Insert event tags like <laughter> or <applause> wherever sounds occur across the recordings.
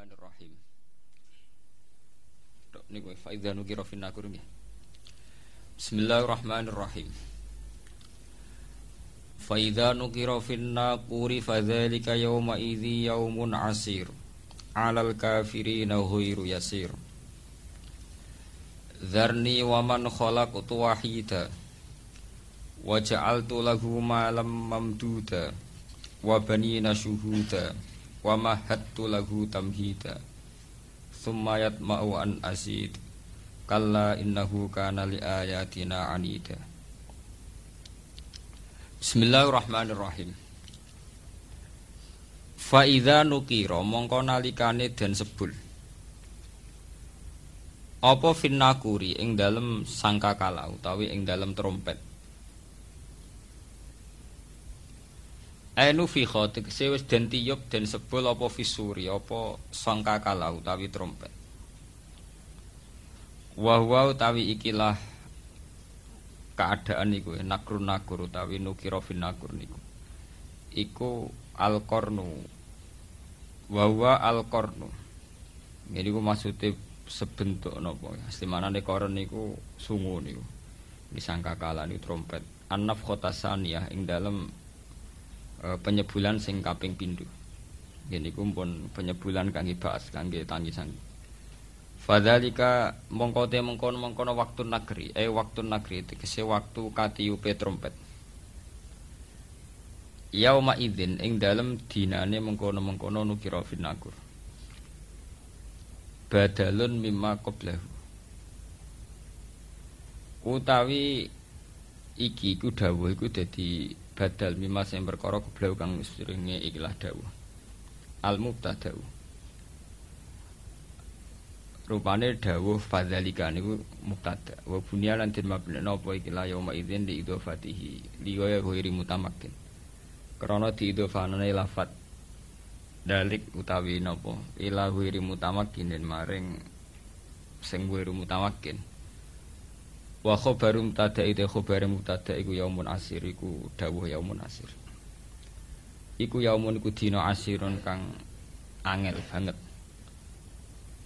Bismillahirrahmanirrahim. Dok niku fa idza nukira fin nakur. Bismillahirrahmanirrahim. Fa idza nukira fin naquri fadzalika yawma idzi yaumun asir. 'Alal kafirina ghairu yasir. Dzarni wa man khalaqtu wahida wa ja'altu lahu malam mamduda wa banina syuhuda wa mahattu lahu tamhida. Thumma yatma'u an asid kalla innahu kana li ayatina anida. Bismillahirrahmanirrahim. Fa idza nukira mongko nalikane den sebul. Apa finnakuri ing dalem sangkakala utawi ing dalem trompet Ainu fi khotik wis den tiyup den sebul apa fisuri apa sangkakala utawi trompet. Wa huwa utawi ikilah keadaan iku nakrun nakur utawi nukira fin nakur niku. Iku al qarnu wa huwa al qarnu jadi ku maksudnya sebentuk napa istimanane koron niku sungu niku. Disangka kala niku trompet. Anaf khotasaniyah ing dalam e, penyebulan sing kaping pindho Gini kumpun penyebulan kangge bahas kangge tangisan Fadzalika mongko te mengkono mengkono waktu negeri, eh waktu negeri tegese waktu katiupe trompet. Yauma idzin ing dalem dinane mengkono mengkono nukira finakur. Badalun mimma qablahu. Utawi iki iku dawuh iku dadi badal mimma sing perkara qablahu kang seringe ikilah dawuh. Al mubtada'u rupane dawuh fadzalika niku mubtada. Wa bunya lan den mabna napa iki la yauma idzin li idhofatihi li ya ghairi mutamakkin. Krana diidhofanane lafat dalik utawi napa? Ila ghairi mutamakkin maring sing ghairi mutamakkin wa khabarum tada ite khabare mubtada iku yaumun asir iku dawuh yaumun asir. Iku yaumun iku dina asirun kang angel banget.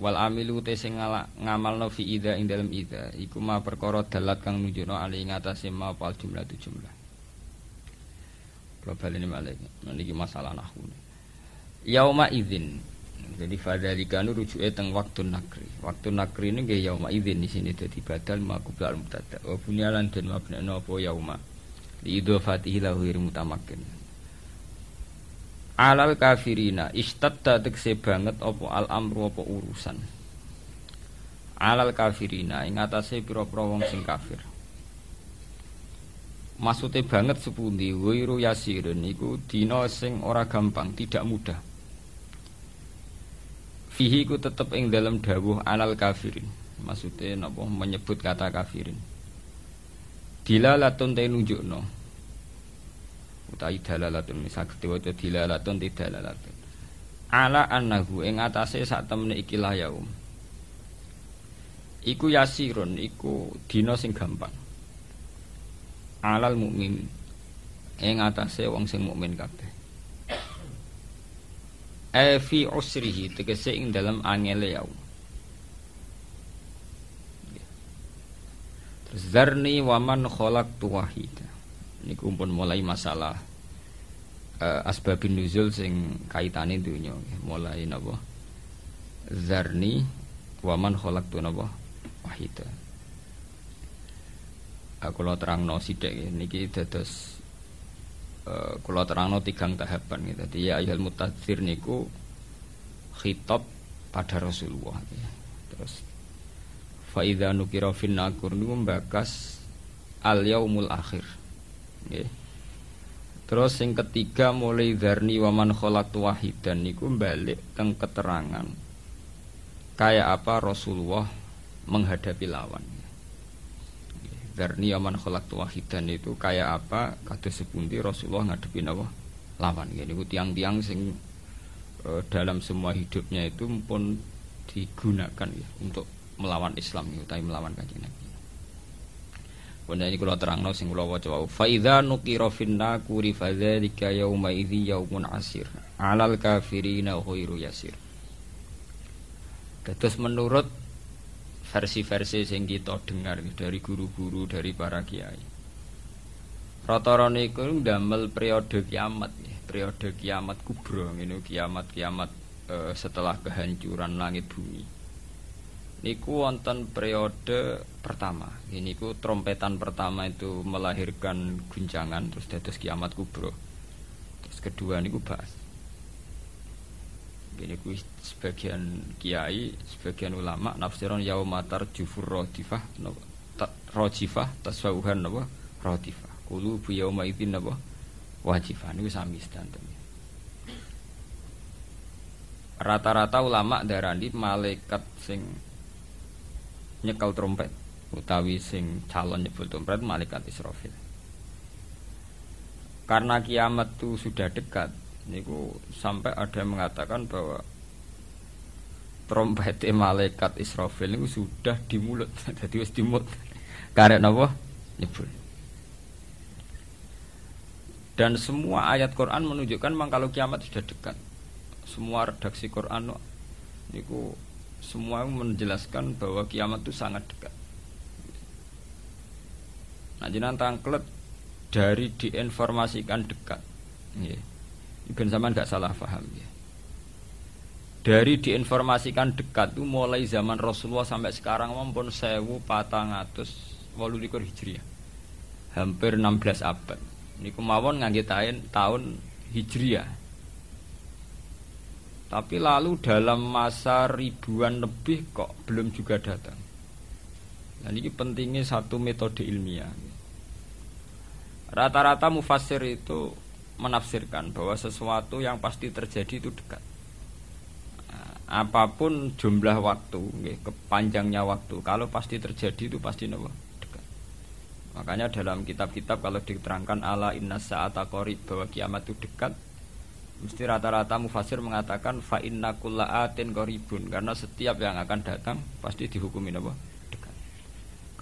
Wal amilu te sing ngamalno fi ida ing dalem ida iku ma perkara dalat kang nunjukno ali ing atase ma pal jumlah tu jumlah. Kula baleni malih niki masalah nahwu. Yauma idzin jadi fadzalika nu rujuke teng waktu nakri. Waktu nakri ini nggih yauma idzin di sini dadi badal maqbul mubtada. Wa bunyalan den mabna apa yauma. Li idhofatihi lahu mutamakkin alal kafirina istadda tegese banget apa al amru apa urusan. Alal kafirina ing atase pira-pira wong sing kafir. Maksudnya banget sepundi wiru yasirin iku dina sing ora gampang tidak mudah Fihi ku tetep ing dalam dawuh alal kafirin. Maksudnya napa? Menyebut kata kafirin. Dilalatun te nunjukno. Utawi dalalatun. Saged diwaca dilalatun dalalatun. Ala annahu ing atase sak temene iki yaum. Iku yasirun iku dina sing gampang. Alal mukmin ing atase wong sing mukmin kabeh e usrihi tegese ing dalam angele yaum terus zarni waman khalaqtu wahida. Niku pun mulai masalah uh, asbabun nuzul sing kaitane dunya mulai napa? Zarni wa man khalaqtu napa? Wahida. Aku lo terangno sithik niki dados uh, kula terangno tigang tahapan gitu. Jadi ya ayat mutadzir niku khitab pada Rasulullah. Ya. Terus faida nukira fin nakur niku membakas al yaumul akhir. Nggih. Terus yang ketiga mulai zarni waman khalaqtu wahidan niku balik teng keterangan kayak apa Rasulullah menghadapi lawan. Zarni waman khalaqtu wahidan itu kayak apa kata sepundi Rasulullah ngadepi nawa lawan. Niku tiang-tiang sing e, dalam semua hidupnya itu pun digunakan ya untuk melawan Islam, tapi melawan kanjeng Nabi. Bunda ini kalau terang sing kalau waca wau. Fa idza nuqira fin naquri fa dzalika yauma idzi yaumun asir. Alal kafirina ghairu yasir. Terus menurut versi-versi sing kita dengar dari guru-guru dari para kiai. Rata-rata niku periode kiamat ya, periode kiamat kubro ngene kiamat-kiamat e, setelah kehancuran langit bumi. Niku wonten periode pertama. Ini ku trompetan pertama itu melahirkan guncangan terus dados kiamat kubro. Terus kedua niku bahas ini kuwi sebagian kiai, sebagian ulama nafsiron yaumatar jufur rodifah rojifah tasawuhan napa rodifah. Kulu bu yauma idzin napa wajifah niku sami sedanten. Rata-rata ulama darani malaikat sing nyekel trompet utawi sing calon nyebut trompet malaikat Israfil. Karena kiamat itu sudah dekat, niku sampai ada yang mengatakan bahwa trompet malaikat Israfil itu sudah di mulut <laughs> jadi wis di mulut karek napa? Nyebut dan semua ayat Quran menunjukkan memang kalau kiamat sudah dekat. Semua redaksi Quran niku semua menjelaskan bahwa kiamat itu sangat dekat. Nah jenang tangklet dari diinformasikan dekat. Yeah Ben zaman nggak salah paham ya. Dari diinformasikan dekat itu mulai zaman Rasulullah sampai sekarang maupun sewu patang atus walu likur hijriah. Hampir 16 abad. Ini kemauan nganggitain tahun hijriah. Tapi lalu dalam masa ribuan lebih kok belum juga datang. Nah ini pentingnya satu metode ilmiah. Rata-rata mufasir itu menafsirkan bahwa sesuatu yang pasti terjadi itu dekat. Nah, apa pun jumlah waktu, kepanjangnya waktu, kalau pasti terjadi itu pasti nopo dekat. Makanya dalam kitab-kitab kalau diterangkan ala inna sa'ata qarib bahwa kiamat itu dekat, mesti rata-rata mufasir mengatakan fa inna atin qaribun karena setiap yang akan datang pasti dihukumi dekat.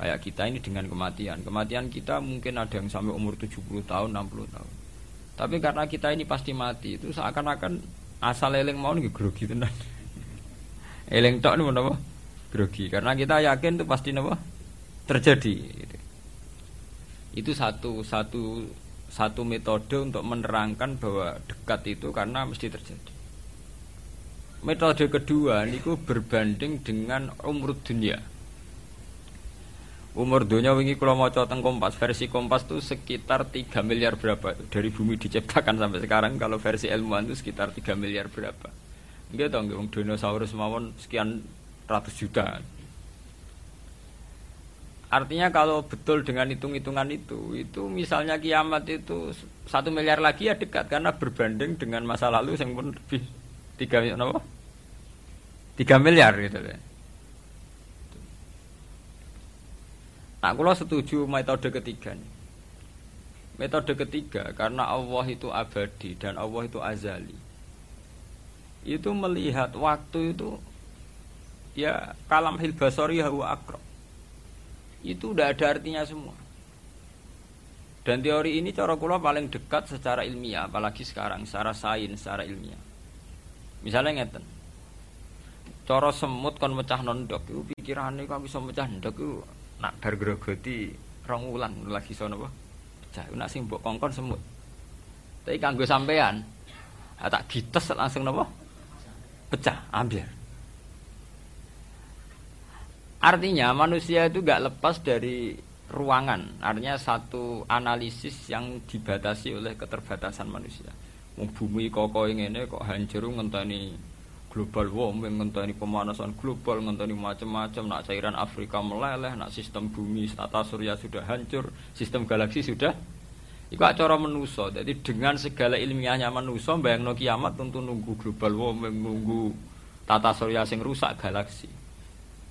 Kayak kita ini dengan kematian. Kematian kita mungkin ada yang sampai umur 70 tahun, 60 tahun tapi karena kita ini pasti mati itu seakan-akan asal eling mau nih grogi tenan. <laughs> eling tok nih apa? Grogi karena kita yakin itu pasti apa? Terjadi. Gitu. Itu satu satu satu metode untuk menerangkan bahwa dekat itu karena mesti terjadi. Metode kedua niku berbanding dengan umur dunia. Umur dunia wingi kalau mau teng Kompas versi Kompas tuh sekitar 3 miliar berapa dari bumi diciptakan sampai sekarang kalau versi ilmuwan itu sekitar 3 miliar berapa. Enggak tahu enggak dinosaurus mawon sekian ratus juta. Artinya kalau betul dengan hitung-hitungan itu, itu misalnya kiamat itu satu miliar lagi ya dekat karena berbanding dengan masa lalu yang pun lebih tiga apa? Tiga miliar gitu ya. Nah, kalau setuju metode ketiga nih. Metode ketiga karena Allah itu abadi dan Allah itu azali. Itu melihat waktu itu ya kalam hilbasori huwa akro. Itu udah ada artinya semua. Dan teori ini cara kula paling dekat secara ilmiah, apalagi sekarang secara sains, secara ilmiah. Misalnya ngeten. Cara semut kon mecah nondok, itu pikirannya kan bisa mecah nondok itu nak bar grogoti rong wulan lagi sono apa? Pecah nak sing mbok kongkon semut. Tapi kanggo sampean tak gites langsung napa pecah ambil. Artinya manusia itu gak lepas dari ruangan. Artinya satu analisis yang dibatasi oleh keterbatasan manusia. Bumi kok ini kok hancur ngenteni global warming ngenteni pemanasan global ngenteni macam-macam nak cairan Afrika meleleh nak sistem bumi tata surya sudah hancur sistem galaksi sudah Iku acara menuso. Jadi dengan segala ilmiahnya menuso, bayang kiamat tentu nunggu global warming, nunggu tata surya sing rusak galaksi.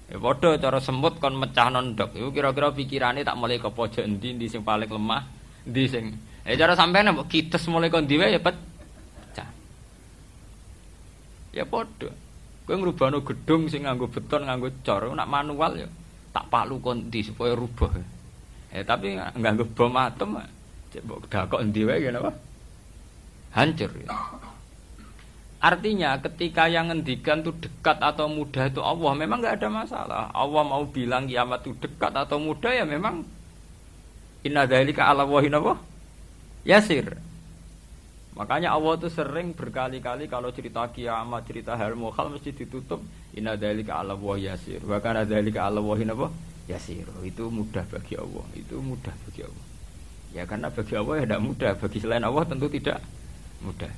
Ya padha cara semut kon mecah nondok. Iku kira-kira pikirane tak mulai ke pojok endi endi sing paling lemah, endi sing. Eh cara sampean mbok kites mulai kon diwe ya pet Ya padha. Kowe ngrubahno gedung sing nganggo beton, nganggo cor, nak manual ya tak palu kondi supaya rubah. Eh tapi nganggo bom atom cek mbok dakok endi wae apa? Hancur. Ya. Artinya ketika yang ngendikan itu dekat atau mudah itu Allah memang nggak ada masalah. Allah mau bilang kiamat itu dekat atau mudah ya memang inna dzalika ala wahin apa? Yasir. Makanya Allah itu sering berkali-kali kalau cerita kiamat, cerita hal mukhal mesti ditutup inna dzalika ala wah yasir. Bahkan dzalika ala wahin apa? Yasir. Itu mudah bagi Allah. Itu mudah bagi Allah. Ya karena bagi Allah ya tidak mudah, bagi selain Allah tentu tidak mudah.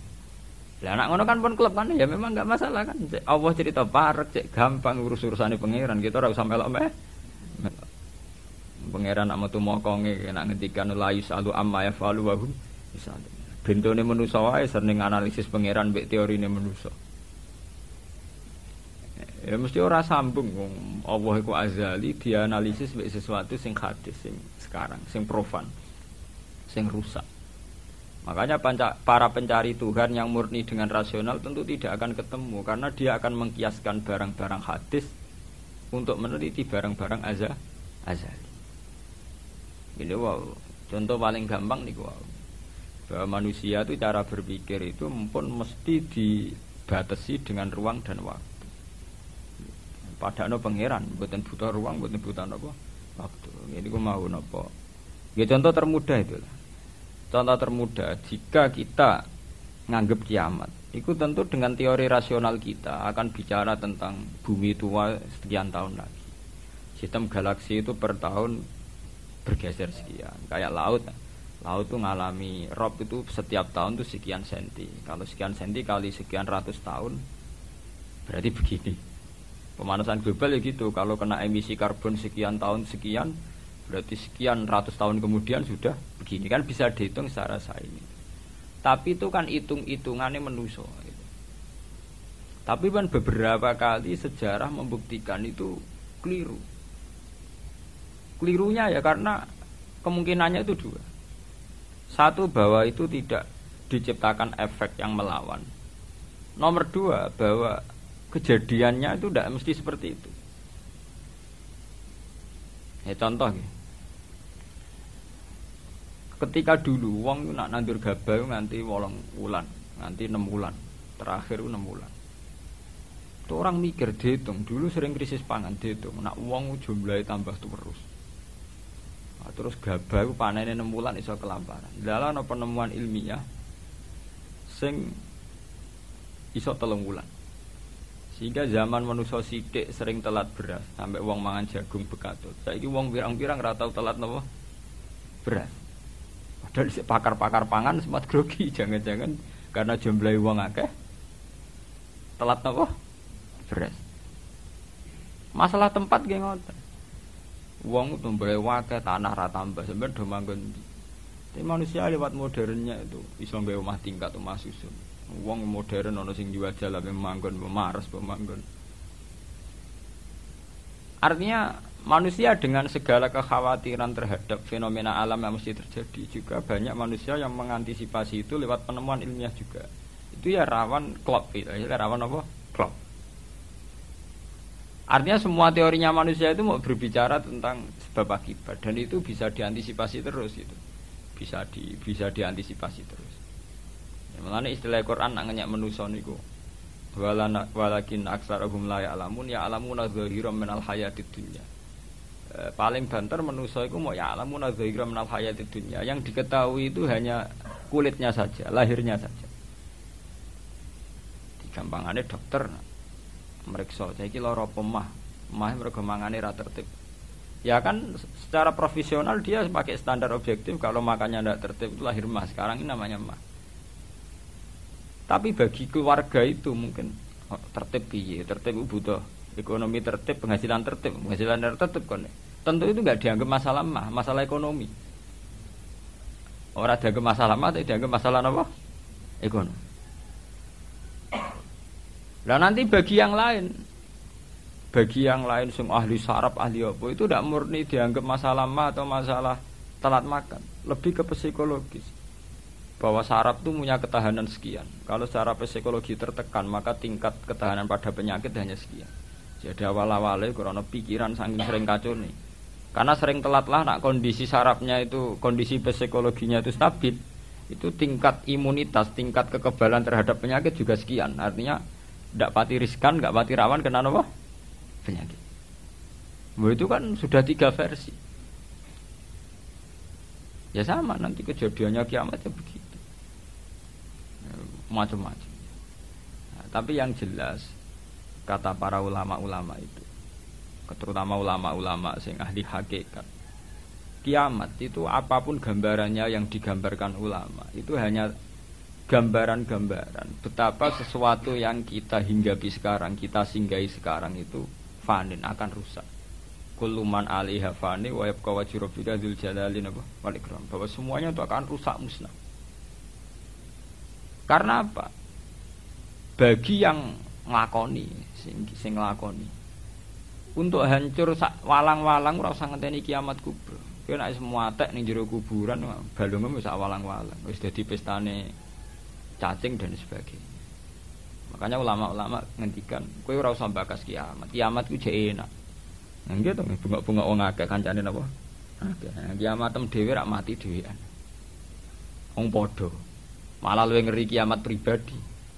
Lah anak ngono kan pun klub kan ya memang nggak masalah kan. Allah cerita parek cek gampang urus urusane pangeran kita ora usah melok meh. Pangeran nak metu mokonge nak ngendikan la yusalu amma yafalu wa hum yusalu. Bentone manusa wae sering analisis pangeran mbek teorine manusa. Ya mesti ora sambung wong Allah iku azali dianalisis mbek sesuatu sing hadis sing sekarang sing profan sing rusak. Makanya para pencari Tuhan yang murni dengan rasional tentu tidak akan ketemu karena dia akan mengkiaskan barang-barang hadis untuk meneliti barang-barang azza azali. Ini wow, contoh paling gampang nih wow. Bahwa manusia itu cara berpikir itu pun mesti dibatasi dengan ruang dan waktu. Padahal pangeran, buatan butuh ruang, buatan butuh apa? Waktu. Ini gue mau nopo. Ya contoh termudah itu. Contoh termudah, jika kita nganggap kiamat, itu tentu dengan teori rasional kita akan bicara tentang bumi tua sekian tahun lagi. Sistem galaksi itu per tahun bergeser sekian, kayak laut. Laut itu ngalami rob itu setiap tahun itu sekian senti. Kalau sekian senti kali sekian ratus tahun, berarti begini. Pemanasan global ya gitu. Kalau kena emisi karbon sekian tahun sekian, Berarti sekian ratus tahun kemudian sudah begini kan bisa dihitung secara sains. Tapi itu kan hitung-hitungannya menuso. Gitu. Tapi kan beberapa kali sejarah membuktikan itu keliru. Kelirunya ya karena kemungkinannya itu dua. Satu bahwa itu tidak diciptakan efek yang melawan. Nomor dua bahwa kejadiannya itu tidak mesti seperti itu. Ya contoh ya. Ketika dulu wong nak nandur gabah nganti wolong wulan, nganti enam bulan, terakhir enam bulan. Itu orang mikir dihitung, dulu sering krisis pangan dihitung, nak uang jumlahnya tambah terus. Terus gabah itu panennya enam bulan iso kelaparan. Dalam penemuan ilmiah, sing iso telung bulan. Sehingga zaman manusia sidik sering telat beras sampai uang mangan jagung bekatut. Saiki uang pirang-pirang ratau telat nopo beras. Padahal pakar-pakar pangan sempat grogi <laughs> jangan-jangan karena jumlah uang akeh telat nopo beras. Masalah tempat geng ngoten. Uang itu boleh wakil tanah rata tambah sebenarnya do manggon. Tapi manusia lewat modernnya itu bisa nggak rumah tingkat rumah susun. Wong modern ono sing jual jalan manggon memaras pemanggon. Artinya manusia dengan segala kekhawatiran terhadap fenomena alam yang mesti terjadi juga banyak manusia yang mengantisipasi itu lewat penemuan ilmiah juga. Itu ya rawan klop itu, ya rawan apa? Artinya semua teorinya manusia itu mau berbicara tentang sebab akibat dan itu bisa diantisipasi terus itu. Bisa di bisa diantisipasi terus. Ya, Mengenai istilah Quran nak ngenyak manusia niku. Walana, walakin aksarahum la ya'lamun ya alamuna zahiran minal hayatid dunya. E, paling banter manusia itu mau ya zahiran minal hayatid dunya. Yang diketahui itu hanya kulitnya saja, lahirnya saja. Digampangannya dokter mereka saya kira lara pemah, mah mereka mangane ra tertib. Ya kan secara profesional dia pakai standar objektif kalau makannya tidak tertib itu lahir mah. Sekarang ini namanya mah. Tapi bagi keluarga itu mungkin oh, tertib piye, tertib butuh ekonomi tertib, penghasilan tertib, penghasilan tertib kan. Tentu itu nggak dianggap masalah mah, masalah ekonomi. Orang dianggap masalah mah, tapi dianggap masalah apa? Ekonomi. Nah nanti bagi yang lain, bagi yang lain sing ahli sarap, ahli apa itu tidak murni dianggap masalah mah atau masalah telat makan, lebih ke psikologis bahwa saraf itu punya ketahanan sekian. Kalau secara psikologi tertekan, maka tingkat ketahanan pada penyakit hanya sekian. Jadi awal-awalnya karena pikiran saking sering kacau nih. Karena sering telat lah, nak kondisi sarafnya itu, kondisi psikologinya itu stabil. itu tingkat imunitas, tingkat kekebalan terhadap penyakit juga sekian. Artinya tidak pati riskan, nggak pati rawan kena apa? Penyakit. Bahwa itu kan sudah tiga versi. Ya sama nanti kejadiannya kiamat ya begitu. Macam-macam. Nah, tapi yang jelas kata para ulama-ulama itu, terutama ulama-ulama sing ahli hakikat, kiamat itu apa pun gambarannya yang digambarkan ulama itu hanya gambaran-gambaran betapa sesuatu yang kita hinggapi sekarang kita singgahi sekarang itu fanin akan rusak. Kuluman alaiha fani wa yabqa wajhu rabbika dzul jalali wal ikram. Bahwa semuanya itu akan rusak musnah. Karena apa? Bagi yang nglakoni sing sing nglakoni untuk hancur walang-walang ora usah ngenteni kiamat kubra Kowe semua tek ning jero kuburan balungmu wis awalang-walang, wis dadi pestane cacing dan sebagainya. Makanya ulama-ulama ngendikan, kowe ora bakas kiamat. Kiamat ku jek enak. Nggih to bunga-bunga wong akeh kancane? Akeh. Nah, kiamat tem dhewe rak mati dhewean. Wong padha. Malah luwih ngeri kiamat pribadi.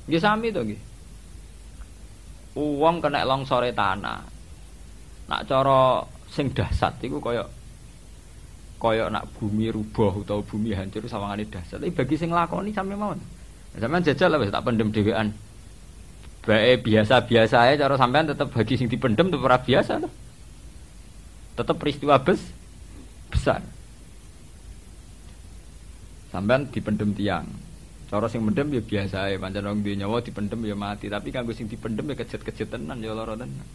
Nggih sami to nggih. Uang kena longsore tanah. Nak cara sing dahsyat iku kaya kaya nak bumi rubuh atau bumi hancur sawangane dasar. Tapi bagi sing lakoni sampe mawon. Sampeyan jajal lah tak pendem dhewean. Bae biasa-biasa ae cara sampean tetep bagi sing dipendem tetep ora biasa loh. Tetep peristiwa bes besar. Sampean dipendem tiang. Cara sing mendem ya biasa ae, pancen wong duwe nyawa dipendem ya mati, tapi kanggo sing dipendem ya kejet-kejet tenan ya lara tenan.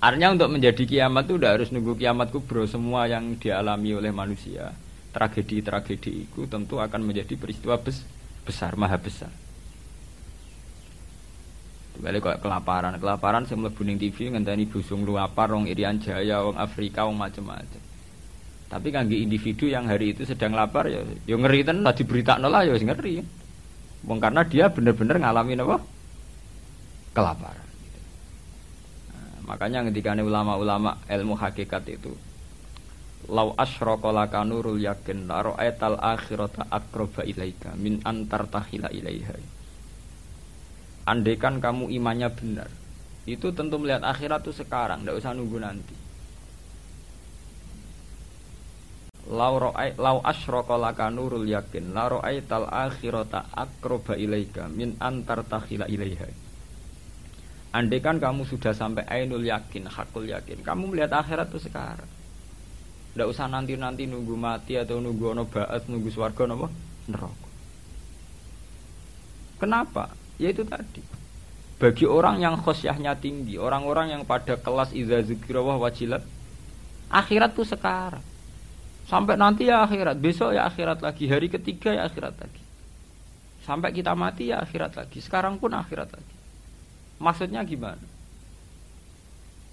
Artinya untuk menjadi kiamat itu udah harus nunggu kiamat kubro semua yang dialami oleh manusia. Tragedi-tragedi itu tentu akan menjadi peristiwa bes besar, maha besar. Balik kok kelaparan, kelaparan saya mlebu ning TV ngenteni busung luapar wong Irian Jaya, wong Afrika, wong macam-macam. Tapi kangge individu yang hari itu sedang lapar ya, ya ngeri tenan tadi berita lah ya ngeri. Wong karena dia benar-benar ngalamin apa? Kelaparan. Makanya ketika ulama-ulama ilmu hakikat itu Lau asyraka laka nurul yakin la ra'aital akhirata akroba ilaika min antar tahila ilaiha. Andaikan kamu imannya benar, itu tentu melihat akhirat itu sekarang, tidak usah nunggu nanti. Lau ra'ai lau asyraka laka nurul yakin la ra'aital akhirata akroba ilaika min antar tahila ilaiha. Andai kan kamu sudah sampai ainul yakin, hakul yakin, kamu melihat akhirat itu sekarang. Tidak usah nanti-nanti nunggu mati atau nunggu ono baat, nunggu swarga nopo neraka. Kenapa? Ya itu tadi. Bagi orang yang khosyahnya tinggi, orang-orang yang pada kelas iza zikirawah wajilat, akhirat itu sekarang. Sampai nanti ya akhirat, besok ya akhirat lagi, hari ketiga ya akhirat lagi. Sampai kita mati ya akhirat lagi, sekarang pun akhirat lagi. Maksudnya gimana?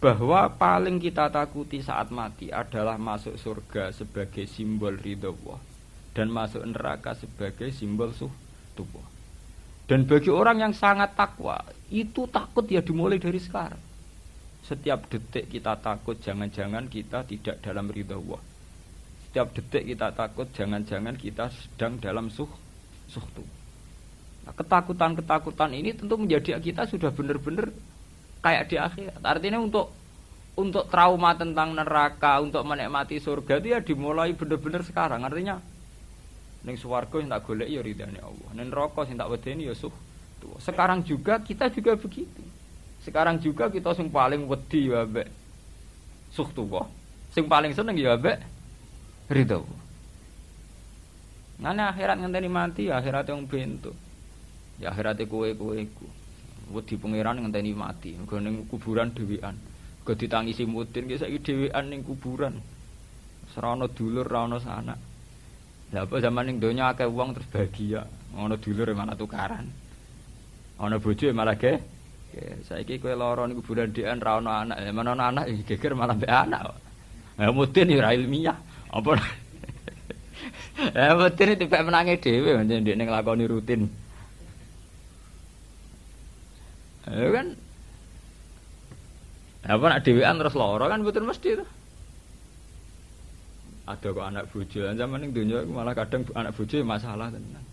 Bahwa paling kita takuti saat mati adalah masuk surga sebagai simbol ridho Allah dan masuk neraka sebagai simbol suh tubuh. Dan bagi orang yang sangat takwa, itu takut ya dimulai dari sekarang. Setiap detik kita takut jangan-jangan kita tidak dalam ridho Allah. Setiap detik kita takut jangan-jangan kita sedang dalam suh tubuh. Nah, ketakutan-ketakutan ini tentu menjadi kita sudah benar-benar kayak di akhirat. Artinya untuk untuk trauma tentang neraka, untuk menikmati surga itu ya dimulai benar-benar sekarang. Artinya ning swarga sing tak golek ya ridane Allah. Ning neraka sing tak wedeni ya suh. Sekarang juga kita juga begitu. Sekarang juga kita sing paling wedi ya mbek suh tuwa. Sing paling seneng ya mbek ridho. Ngene akhirat ngenteni mati, akhirat yang bentuk. Ya akhirate kowe kowe iku. Wedi pangeran ngenteni mati, mergo ning kuburan dhewean. Go ditangisi mudin ki saiki dhewean ning kuburan. Serana dulur ra ono sanak. Lah apa zaman ning donya akeh wong terus bahagia, ono dulur malah tukaran. Ono bojo malah ge. Saiki kowe lara ning kuburan dhewean ra ono anak, ya mana ono anak geger malah mbek anak. Ya mudin ya ilmiah. Apa <laughs> Ya mudin tipe menangi dhewe ndek ning lakoni rutin. Ya kan apa nak dewean terus loro kan betul mesti itu. Ada kok anak bojo. Zaman ning donya malah kadang anak bojo ya masalah tenan.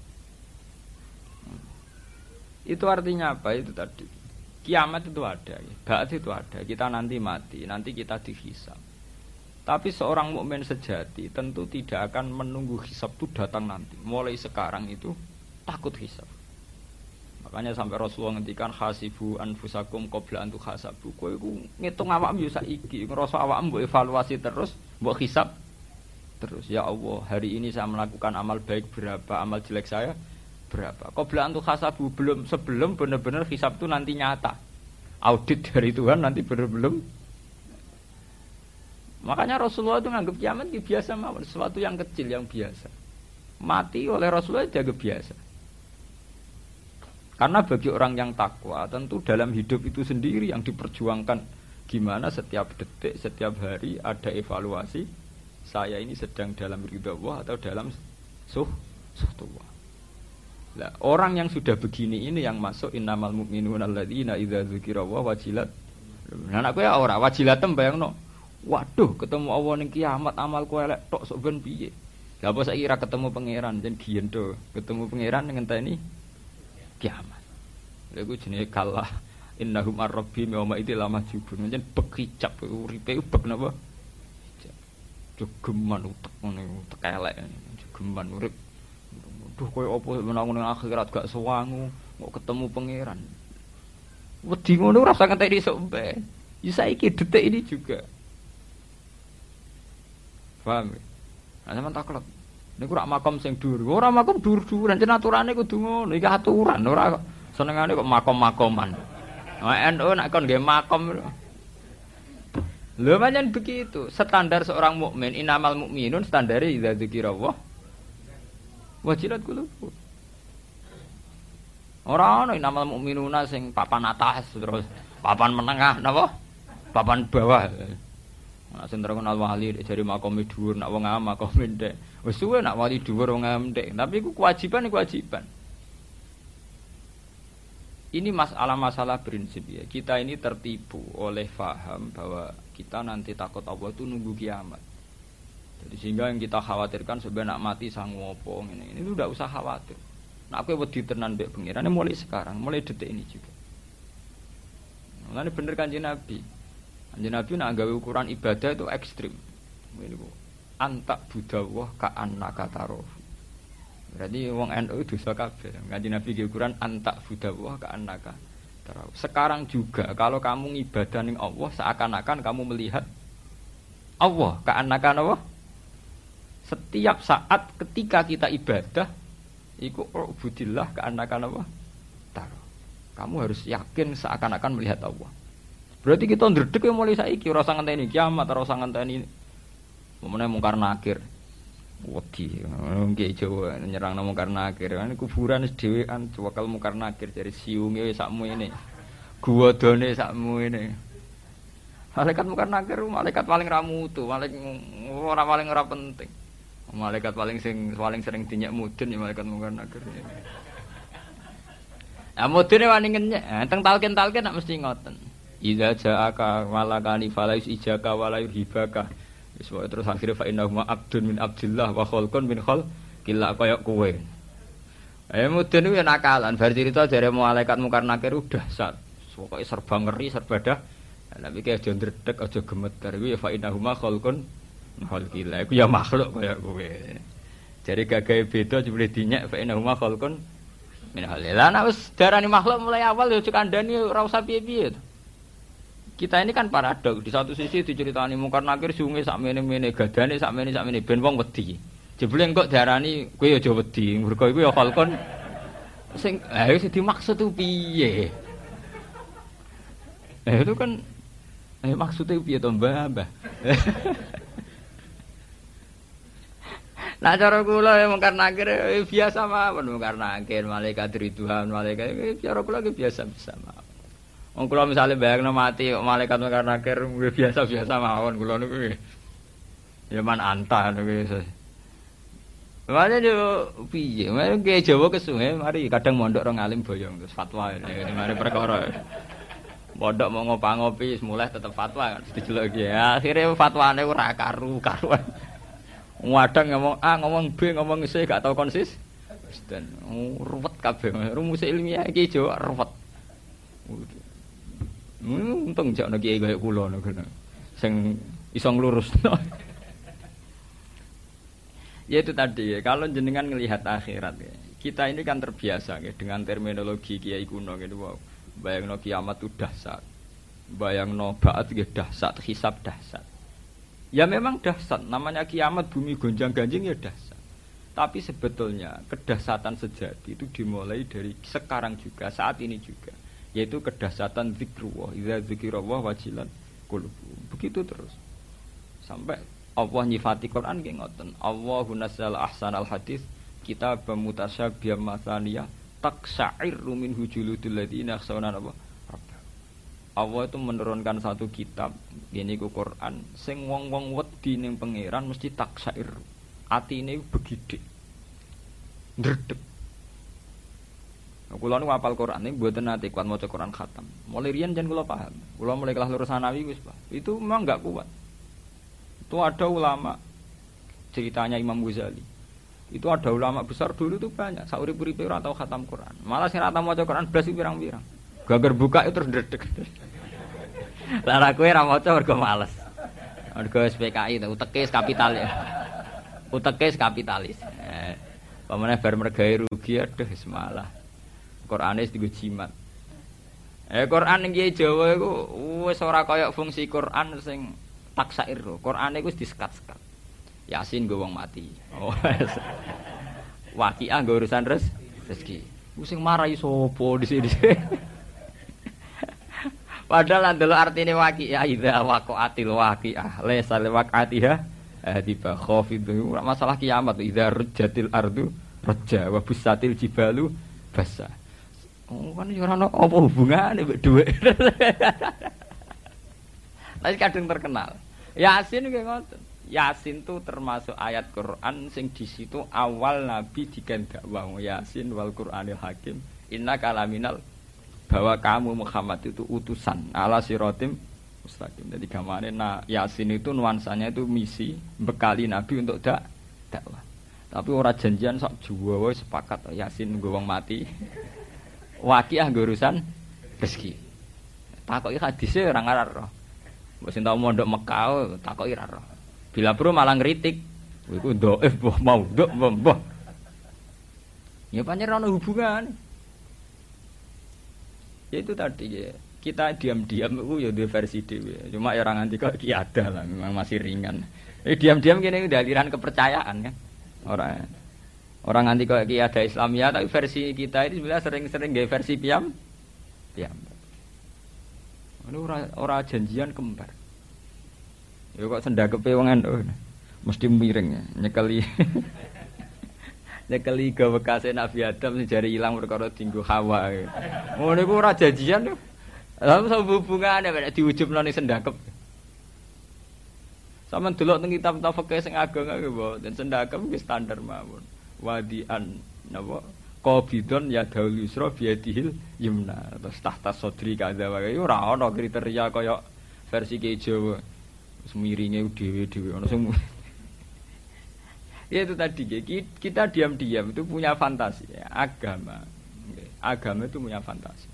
Itu artinya apa? Itu tadi. Kiamat itu ada, Ba'at itu ada. Kita nanti mati, nanti kita dihisap. Tapi seorang mukmin sejati tentu tidak akan menunggu hisap itu datang nanti. Mulai sekarang itu takut hisap. Makanya sampai Rasulullah ngendikan hasibu anfusakum qabla an tuhasabu. Kowe iku ngitung awakmu yo saiki, ngrasa awakmu mbok evaluasi terus, mbok hisap terus. Ya Allah, hari ini saya melakukan amal baik berapa, amal jelek saya berapa. Qabla an tuhasabu belum sebelum benar-benar hisap itu nanti nyata. Audit dari Tuhan nanti benar belum Makanya Rasulullah itu nganggap kiamat biasa mawon, sesuatu yang kecil yang biasa. Mati oleh Rasulullah dianggap biasa. Karena bagi orang yang takwa tentu dalam hidup itu sendiri yang diperjuangkan gimana setiap detik, setiap hari ada evaluasi saya ini sedang dalam ridha Allah atau dalam suh suh Nah, orang yang sudah begini ini yang masuk innamal mu'minuna alladzina idza dzukira wa wajilat. Nah, aku ya ora wajilat bayangno. Waduh, ketemu Allah ning kiamat amalku elek tok sok ben piye. Lah apa saiki ketemu pangeran jen giendo, ketemu pangeran ngenteni kiamat. Lha iku jenenge kalah innahum ar-rabbi yawma itu lama jubun. Jen bek hijab uripe bek napa? Jogeman utek ngene utek elek. Jogeman urip. Duh koyo apa menang ning akhirat gak sewangu, kok ketemu pangeran. Wedi ngono ora usah ngenteni sok mbek. Ya saiki detik ini juga. Paham? Nah, sampean. Niku rak makom sing dhuwur. Ora makom dhuwur-dhuwuran, jen aturane kudu ngono. Iki aturan, ora senengane kok makom-makoman. Nah, NU nak kon nggih makom. Lho pancen begitu. Standar seorang mukmin inamal mukminun standare idza dzikira Allah wajilat qulubuhum. Ora ana inamal mukminuna sing papan atas terus papan menengah napa? Papan bawah. Nah, sing terkenal wali dari makom dhuwur nak wong am makom ndek. Wis suwe nak wali dhuwur wong am tapi iku kewajiban iku kewajiban. Ini masalah-masalah prinsip ya. Kita ini tertipu oleh faham bahwa kita nanti takut Allah itu nunggu kiamat. Jadi sehingga yang kita khawatirkan sebenarnya nak mati sang ngopo ini. Ini udah usah khawatir. Nak aku wedi tenan mbek mulai sekarang, mulai detik ini juga. Nah, ini bener kanjeng Nabi. Kanjeng Nabi nak gawe ukuran ibadah itu ekstrim. Antak budawah ka annaka taroh. Berarti wong NU dosa kabeh. Kanjeng Nabi gawe ukuran antak budawah ka annaka taroh. Sekarang juga kalau kamu ibadah ning Allah seakan-akan kamu melihat Allah ka annaka Allah. Setiap saat ketika kita ibadah iku ubudillah ka annaka Allah. Taroh. Kamu harus yakin seakan-akan melihat Allah. Berarti kita ndredeg ya mulai saiki ora usah ngenteni kiamat, ora usah ngenteni Memene mungkar nakir. Wedi, nggih Jawa nyerang mungkar nakir. Kan kuburan wis dhewean wakal mungkar nakir dari siunge sakmu ini. Guwadane sakmu ini. Malaikat mungkar nakir malaikat paling ramu tuh, malaikat ora paling ora penting. Malaikat paling sing paling sering dinyak mudun ya malaikat mungkar nakir. Nah, mudune wani ngenyek, teng talken-talken nak mesti ngoten. Idza ja'aka malakani falais ijaka wala yuhibaka. Wis terus akhirnya fa innahu abdun min abdillah wa khalqun min khal kila kaya kowe. Eh mudun itu nakalan, bar cerita dari malaikat mungkar nakir udah saat pokoknya serba ngeri, serba dah. Tapi kayak aja ndredeg, aja gemeter iku ya fa innahu khalqun khalqillah. Iku ya makhluk kaya kowe. Jadi gagahe beda jebule dinyak fa innahu khalqun min khalqillah. Lah nek wis makhluk mulai awal ya cek kandhani ora usah piye-piye. Kita ini kan paradok. Di satu sisi diceritani mungkar nakir sungai sak mene-mene, gadane sak mene sak mene ben wong wedi. Jebule engko diarani kowe aja wedi. Mergo iku ya falcon sing eh sing dimaksud tuh piye? Eh itu kan eh maksudnya piye to Mbah, Mbah? Nah cara kula ya mungkar nakir eh, biasa mawon mungkar nakir malaikat ridwan malaikat eh, cara kula biasa bisa mawon. Wong kula misale bayangno mati kok malaikat mungkar nakir biasa-biasa mawon kula niku. Ya man anta niku. Makanya yo piye? Mari ke Jawa ke sungai, mari kadang mondok orang alim boyong terus fatwa mari perkara. Mondok mau ngopi-ngopi mulai tetep fatwa kan dijelok ya. Akhirnya fatwane ora karu karuan. Wadang ngomong A, ngomong B, ngomong C gak tau konsis. Dan ruwet kabeh. Rumus ilmiah iki jo ruwet. Hmm, untung jak nek kiai kaya kula nek sing iso nglurusno. <laughs> ya itu tadi ya, kalau jenengan ngelihat akhirat ya, kita ini kan terbiasa ya, dengan terminologi kiai kuno gitu wow. Bayang no kiamat itu dahsyat. Bayang no baat gitu dahsyat, hisab dahsyat. Ya memang dahsyat, namanya kiamat bumi gonjang ganjing ya dahsyat. Tapi sebetulnya kedahsatan sejati itu dimulai dari sekarang juga, saat ini juga. Yaitu kedahsatan zikrullah, idza zikrullah wajilan kulubu. Begitu terus. Sampai Allah nyifati Quran nggih ngoten. Allahu nazzal ahsanal hadis kita bemutasyabih masaniyah taksa'irru minhu juludul ladina yakhshawna apa? Allah itu menurunkan satu kitab ini ku Quran sing wong-wong wedi ning pangeran mesti taksair atine begide ndredeg Kula nu apal Quran ini buatan nanti kuat mau Quran khatam. Mulai rian jangan kula paham. Kula mulai kelas lurus sanawi wis pak. Itu memang nggak kuat. Itu ada ulama ceritanya Imam Ghazali. Itu ada ulama besar dulu itu banyak. Sauri puri ora tau khatam Quran. Malah sing rata maca Quran blas pirang-pirang. Gagar buka itu terus ndredeg. <laughs> Lara kowe ra maca mergo males. Mergo SPKI itu utekis kapitalis. <laughs> Utekis kapitalis. Eh, pamane rugi aduh semalah. Qur'ane wis digo jimat. Eh Quran ning Jawa iku wis ora kaya fungsi Quran sing taksair. Qur'ane iku wis disekat-sekat. Yasin go wong mati. Oh. Waqiah go urusan res rezeki. Ku sing marahi sapa sini. Padahal andelo artine waqiah idza waqa'atil waqiah laisa liwaqatiha tiba khafidu ora masalah kiamat idza rujjatil ardu rajja wa busatil jibalu basa. Oh kan yo ora apa hubungane mbek dhuwit. Tapi kadang terkenal. Yasin kayak ngoten. Yasin itu termasuk ayat Quran sing di situ awal Nabi digandakwah Yasin wal Quranil Hakim. Inna kalaminal bahwa kamu Muhammad itu utusan ala sirotim mustaqim. Jadi kemarin nah, Yasin itu nuansanya itu misi bekali Nabi untuk dak dakwah. Tapi orang janjian sok juwa sepakat Yasin gowong mati. Wakiah urusan rezeki. Takoki hadisnya orang roh. Mbok sing tau mondok Mekah takoki ra roh. Bila perlu malah ngritik. Iku dhaif mau ndok mbah. Ya pancen ana hubungan. Ya itu tadi ya. Kita diam-diam itu ya di versi dewi. Cuma ya orang nanti kok ada lah, memang masih ringan. Eh diam-diam gini udah aliran kepercayaan kan. Orang orang nanti kok ki ada Islamia tapi versi kita ini sebenarnya sering-sering gaya versi piam. Piam. Ini orang orang janjian kembar. Ya kok sendakepe wong oh, mesti miring ya, nyekeli. <laughs> nyekeli ke bekasnya Nabi Adam sing jari ilang perkara tinggu Hawa. Oh niku ora janjian lho. Lalu sama hubungannya pada diwujud ning sendakep. Sama dulu teng kitab kitab fikih sing ageng ae dan sendakep wis standar mawon. Wadian napa Qabidon ya daul yusra biadihil yumna atau tahta sodri kada wae ora ana kriteria kaya versi ke Jawa. Semiringe dhewe-dhewe ana sing <laughs> Ya itu tadi kita diam-diam itu punya fantasi ya. agama. Agama itu punya fantasi.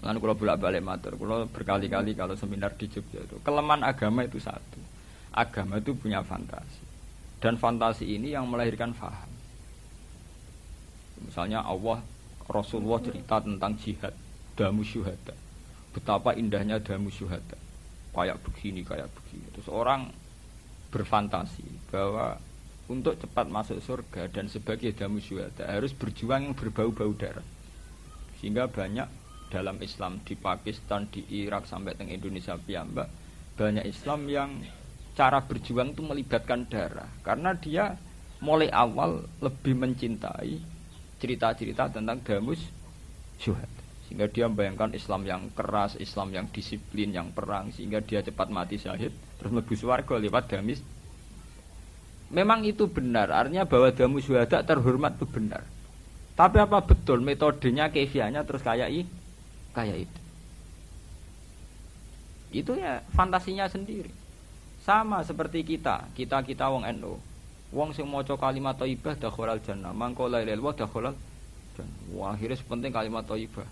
Lalu kalau bolak-balik matur, kalau berkali-kali kalau seminar di Jogja itu kelemahan agama itu satu. Agama itu punya fantasi. Dan fantasi ini yang melahirkan faham. Misalnya Allah Rasulullah cerita tentang jihad, damu syuhada. Betapa indahnya damu syuhada. Kayak begini, kayak begini. Terus orang berfantasi bahwa untuk cepat masuk surga dan sebagai damu syuhada harus berjuang yang berbau-bau darah. Sehingga banyak dalam Islam di Pakistan, di Irak sampai ke Indonesia piyambak banyak Islam yang cara berjuang itu melibatkan darah karena dia mulai awal lebih mencintai cerita-cerita tentang damus syuhad sehingga dia membayangkan Islam yang keras, Islam yang disiplin, yang perang sehingga dia cepat mati syahid terus lebih warga lewat damis Memang itu benar, artinya bahwa damu syuhada terhormat itu benar. Tapi apa betul metodenya, kefiahnya terus kayak ini? Kayak itu. Itu ya fantasinya sendiri. Sama seperti kita, kita kita wong NU. Wong sing maca kalimat thayyibah dakhalal jannah, mangko la ilaha illallah dakhalal jannah. Wah, akhirnya sepenting kalimat thayyibah.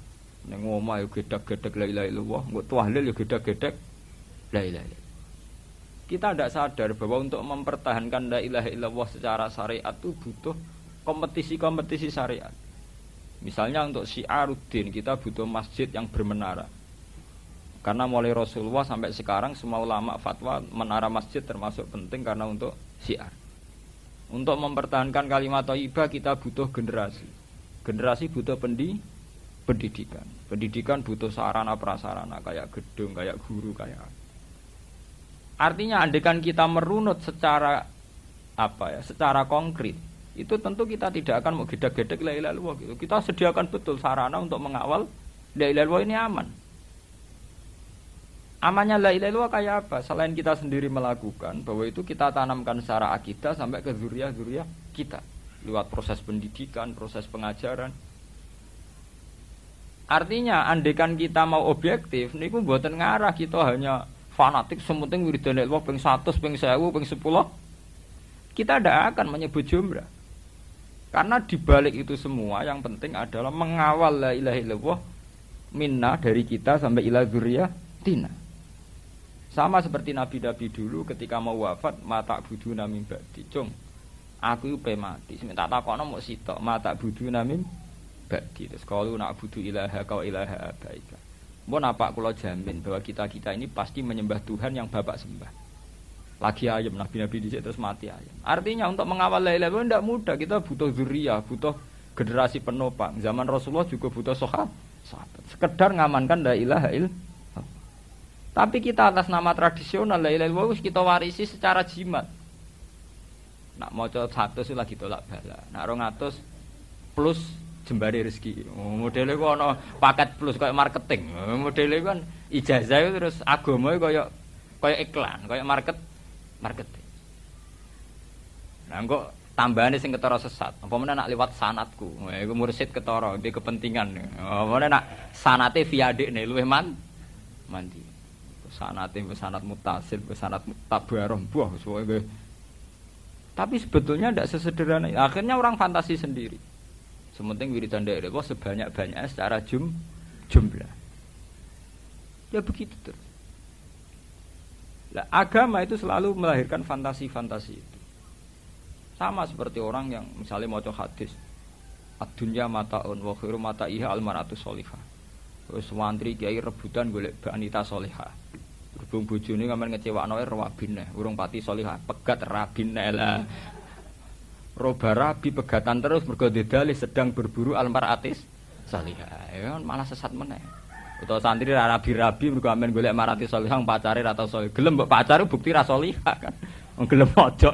Ning omah yo gedek-gedek la ilaha illallah, engko tahlil yo gedek-gedek la ilaha illallah. Kita tidak sadar bahwa untuk mempertahankan la ilaha illallah secara syariat itu butuh kompetisi-kompetisi syariat. Misalnya untuk syiaruddin kita butuh masjid yang bermenara. Karena mulai Rasulullah sampai sekarang semua ulama fatwa menara masjid termasuk penting karena untuk syiar. Untuk mempertahankan kalimat thayyibah kita butuh generasi. Generasi butuh pendi, pendidikan. Pendidikan butuh sarana prasarana kayak gedung, kayak guru, kayak Artinya andekan kita merunut secara apa ya, secara konkret, itu tentu kita tidak akan mau gedek-gedek la ilaha gitu. Kita sediakan betul sarana untuk mengawal la ilaha ini aman. Amannya la ilaha kayak apa? Selain kita sendiri melakukan, bahwa itu kita tanamkan secara akidah sampai ke zuriat-zuriat kita lewat proses pendidikan, proses pengajaran. Artinya, andekan kita mau objektif, niku buatan ngarah kita hanya fanatik sementing wiridan Allah ping 100, ping 1000, ping 10. Kita tidak akan menyebut jumlah. Karena dibalik itu semua yang penting adalah mengawal la ilaha illallah dari kita sampai ila tina. Sama seperti nabi-nabi dulu ketika mau wafat mata budu namim ba'di. Cung, aku pe mati. Seminta takono mau sitok mata budu namim ba'di. Terus kalau nak budu ilaha kau ilaha abaika. Mau apa kalau jamin bahwa kita-kita ini pasti menyembah Tuhan yang Bapak sembah lagi ayam nabi-nabi di terus mati ayam. Artinya untuk mengawal la ilaha tidak mudah. Kita butuh zuriyah, butuh generasi penopang. Zaman Rasulullah juga butuh sahabat. Sekedar ngamankan la ilaha il. Tapi kita atas nama tradisional la ilaha illallah kita warisi secara jimat. Nak satu sih lagi tolak bala. Nak rong atus plus jembari rezeki. Oh, modelnya kok ono paket plus kayak marketing. Oh, modelnya kan ijazah terus agama kayak kayak iklan, kayak market marketing. Nah, kok tambahannya sing ketara sesat. Apa nak lewat sanatku? Wah, iku mursid ketara di kepentingan. Apa mana nak sanate via nih luwih man mandi. Sanate sanat mutasil, sanat tabarah, buah semuanya. Tapi sebetulnya tidak sesederhana. Akhirnya orang fantasi sendiri. Sementing wiridan dari sebanyak-banyaknya secara jum, jumlah. Ya begitu terus. Nah, agama itu selalu melahirkan fantasi-fantasi itu. Sama seperti orang yang misalnya mau hadis. Adunya mataun wa khairu mata iha almaratu solihah. Terus wantri kiai rebutan golek wanita solihah. Berhubung bojone ngamen ngecewakno rawabine, urung pati solihah, pegat rabine lah. Roba rabi pegatan terus mergo sedang berburu almaratis solihah. Ya kan malah sesat meneh. Utawa santri ra rabi-rabi mergo amen golek marati salihah pacare ra tau salih. Gelem pacare bukti ra salihah <laughs> kan. Wong gelem aja.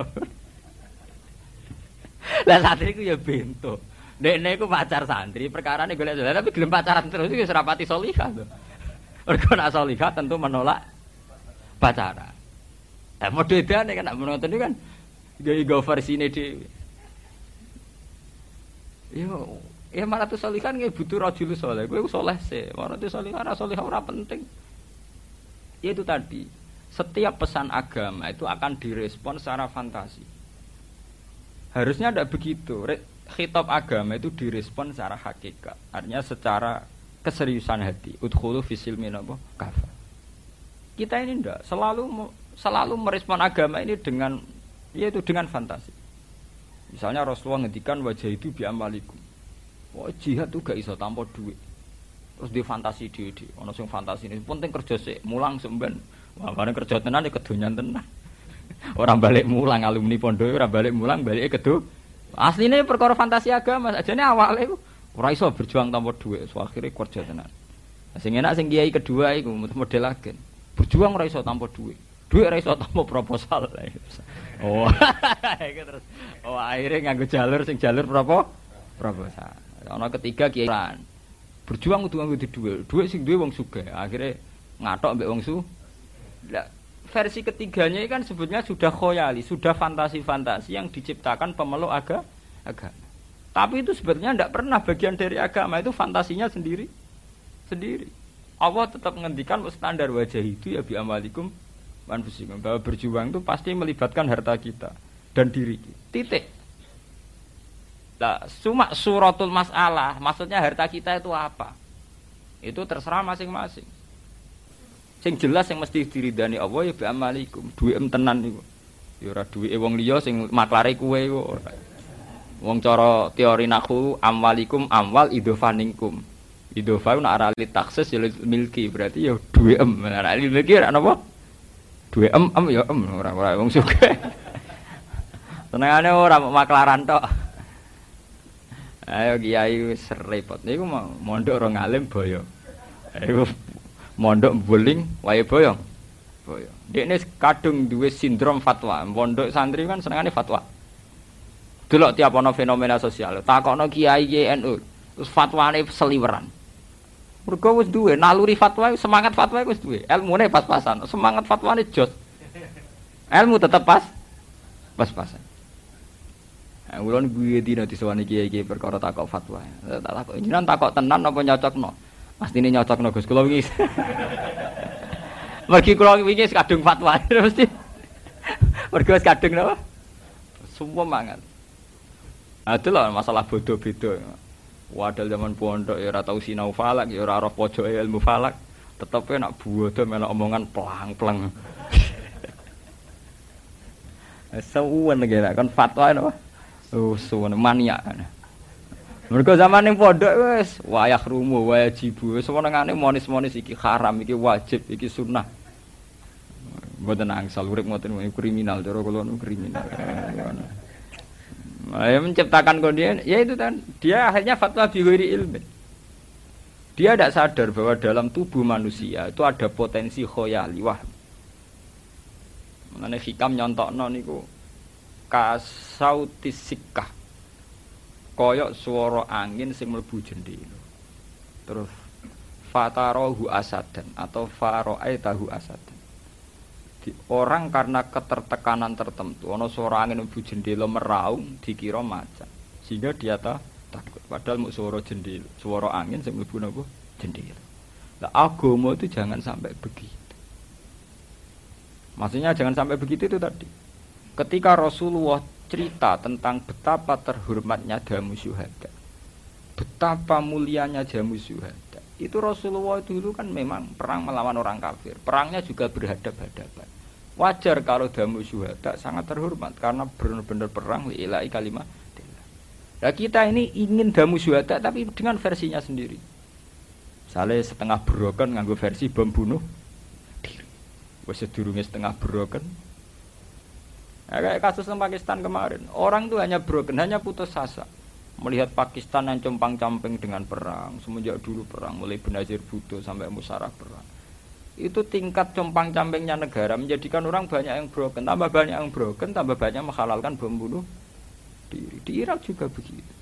Lah santri ku ya bento. Dekne iku pacar santri, perkarane golek salihah tapi gelem pacaran terus iku ora pati salihah to. Mergo nak salihah tentu menolak pacaran. Eh mau bedane kan nak menonton kan gaya versi ini dhewe. Yo Ya mana tuh solihan nggak butuh rajul soleh. Gue soleh sih. Mana tuh solihan soleh orang penting. Ya itu tadi. Setiap pesan agama itu akan direspon secara fantasi. Harusnya tidak begitu. Khitab agama itu direspon secara hakikat. Artinya secara keseriusan hati. Udkhulu fisil minabo kafa. Kita ini ndak selalu selalu merespon agama ini dengan yaitu dengan fantasi. Misalnya Rasulullah ngendikan wajah itu biamalikum Wah jihad tuh gak iso tanpa duit. Terus di fantasi di di, ono sing fantasi ini penting kerja sih, mulang semben. Wah bareng kerja tenan ya kedonyan tenan. <laughs> orang balik mulang alumni pondok, orang balik mulang balik kedu. Aslinya perkara fantasi agama, aja nih awalnya orang iso berjuang tanpa duit, so akhirnya kerja tenan. Sing enak sing kiai kedua iku model lagi. Berjuang ora iso tanpa duit. Duit ora iso tanpa proposal. <laughs> Oh, <laughs> terus oh akhirnya nganggo jalur sing jalur propo proposal. Ana ketiga kiai berjuang untuk nganggo duit. Duit sing duwe wong sugih. Akhirnya ngatok mbek wong su. Lah versi ketiganya kan sebetulnya sudah khoyali, sudah fantasi-fantasi yang diciptakan pemeluk aga, agama. Tapi itu sebetulnya tidak pernah bagian dari agama itu fantasinya sendiri, sendiri. Allah tetap menghentikan standar wajah itu ya bi amalikum manfusikum bahwa berjuang itu pasti melibatkan harta kita. dan diri. Titik. Nah, cuma suratul masalah, maksudnya harta kita itu apa? Itu terserah masing-masing. Sing jelas yang mesti diridani Allah ya bi amalikum, duwe tenan niku. Ya ora duwe wong liya sing maklare kuwe. Wong cara teori naku amwalikum amwal idofaningkum. Idofa nak arali taksis ya milki berarti ya duwe em. Arali milki ora napa? Duwe em em ya em ora ora wong sugih. Senengane ora maklaran tok. Ayo kiai wis repot. Niku mondok ora ngalim boyo. Ayo mondok buling wae boyong. Boyong. Dekne kadung duwe sindrom fatwa. Pondok santri kan senengane fatwa. Delok tiap ana fenomena sosial, takokno kiai NU, terus fatwane seliweran. Mergo wis duwe naluri fatwa, semangat fatwa wis duwe. Ilmune pas-pasan, semangat fatwane jos. Ilmu tetep pas pas-pasan. Nah, ulun gue dina disewani kiai-kiai perkara takok fatwa. Tak takok jenengan takok tenan apa nyocokno? Pastine nyocokno Gus kula wingi. <laughs> Mergi kula wingi kadung fatwa <laughs> mesti. Mergo wis kadung napa? Semua mangan. Ada lah masalah bodoh beda. Wadal zaman pondok ya ora tau sinau falak ya ora roh pojoke ilmu falak. Tetep nak bodoh melok omongan pelang-pelang. <laughs> Sewuan lagi kan fatwa napa? Oh, suwen mania. Mergo zaman ning pondok wis wayah rumu, wajibu. Wis senengane monis-monis iki haram, iki wajib, iki sunnah. Mboten angsal urip ngoten kriminal cara kula kriminal. Ya, menciptakan kondisi, ya itu kan dia akhirnya fatwa bigori ilmu. Dia tidak sadar bahwa dalam tubuh manusia itu ada potensi khoyali wah. Mengenai hikam nyontok niku kasautisika koyok suara angin sing mlebu jendela. Terus fatarohu asadan atau faro'aitahu asadan di orang karena ketertekanan tertentu ono suara angin ibu jendela meraung dikira macan sehingga dia tak takut. Padahal mau suara jendela suara angin sing mlebu napa? Jendela. Lah agama itu jangan sampai begitu. Maksudnya jangan sampai begitu itu tadi. Ketika Rasulullah cerita tentang betapa terhormatnya damu syuhada betapa mulianya jamu syuhada itu Rasulullah dulu kan memang perang melawan orang kafir. Perangnya juga berhadap-hadapan. Wajar kalau damu syuhada sangat terhormat karena benar-benar perang lillahi kalimat. Nah kita ini ingin damu syuhada tapi dengan versinya sendiri. Misalnya setengah broken nganggo versi bom bunuh diri. Wes sedurunge setengah broken. Nah, kayak kasus Pakistan kemarin, orang itu hanya broken, hanya putus asa melihat Pakistan yang compang camping dengan perang semenjak dulu perang mulai Benazir Bhutto sampai Musyawarah perang. Itu tingkat compang campingnya negara menjadikan orang banyak yang broken tambah banyak yang broken tambah banyak menghalalkan bom bunuh diri. Di Irak juga begitu.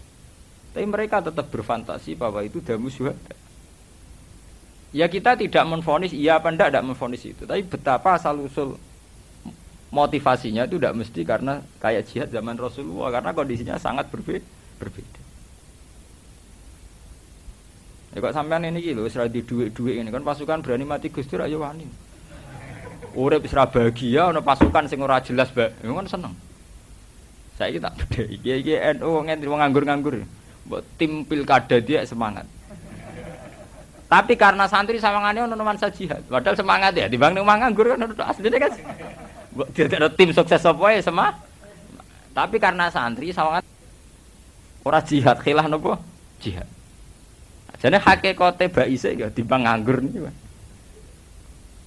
Tapi mereka tetap berfantasi bahwa itu damu syuhada. Ya kita tidak menfonis iya apa enggak tidak menfonis itu. Tapi betapa asal usul motivasinya itu tidak mesti karena kayak jihad zaman Rasulullah karena kondisinya sangat berbeda berbeda. Ya kok sampean ini gitu, serah di duit-duit ini kan pasukan berani mati Gusti ayo wani. Urip wis bahagia ana pasukan sing ora jelas, Mbak. Ya kan seneng. Saya kita beda. Iki iki NU ngentri wong nganggur-nganggur. Mbok tim pilkada dia semangat. Tapi karena santri sawangane ono nuansa jihad. Padahal semangat ya, dibang ning nganggur kan asline kan. Mbok ada tim sukses apa ya semua. Tapi karena santri sawangan Ora jihad khilah nopo? Jihad. Jane hakikate baise ya timbang nganggur niku.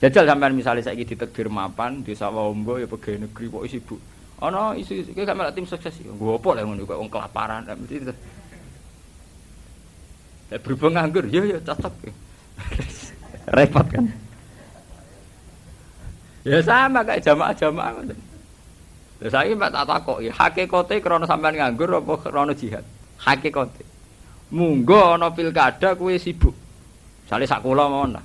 Jajal sampean misalnya saya ditekdir mapan di sawah ombo ya pegawai negeri kok sibuk. Ana isu isu kayak tim sukses. Nggo apa lek ngono kok wong kelaparan mesti itu. Ya berhubung nganggur, ya ya cocok. Repot kan. Ya sama kayak jamaah-jamaah. Lha saiki mbak tak takoki, hakikate krana sampean nganggur apa krana jihad? Hakikate. Munggo ana pilkada kuwi sibuk. Sale sak kula mawon.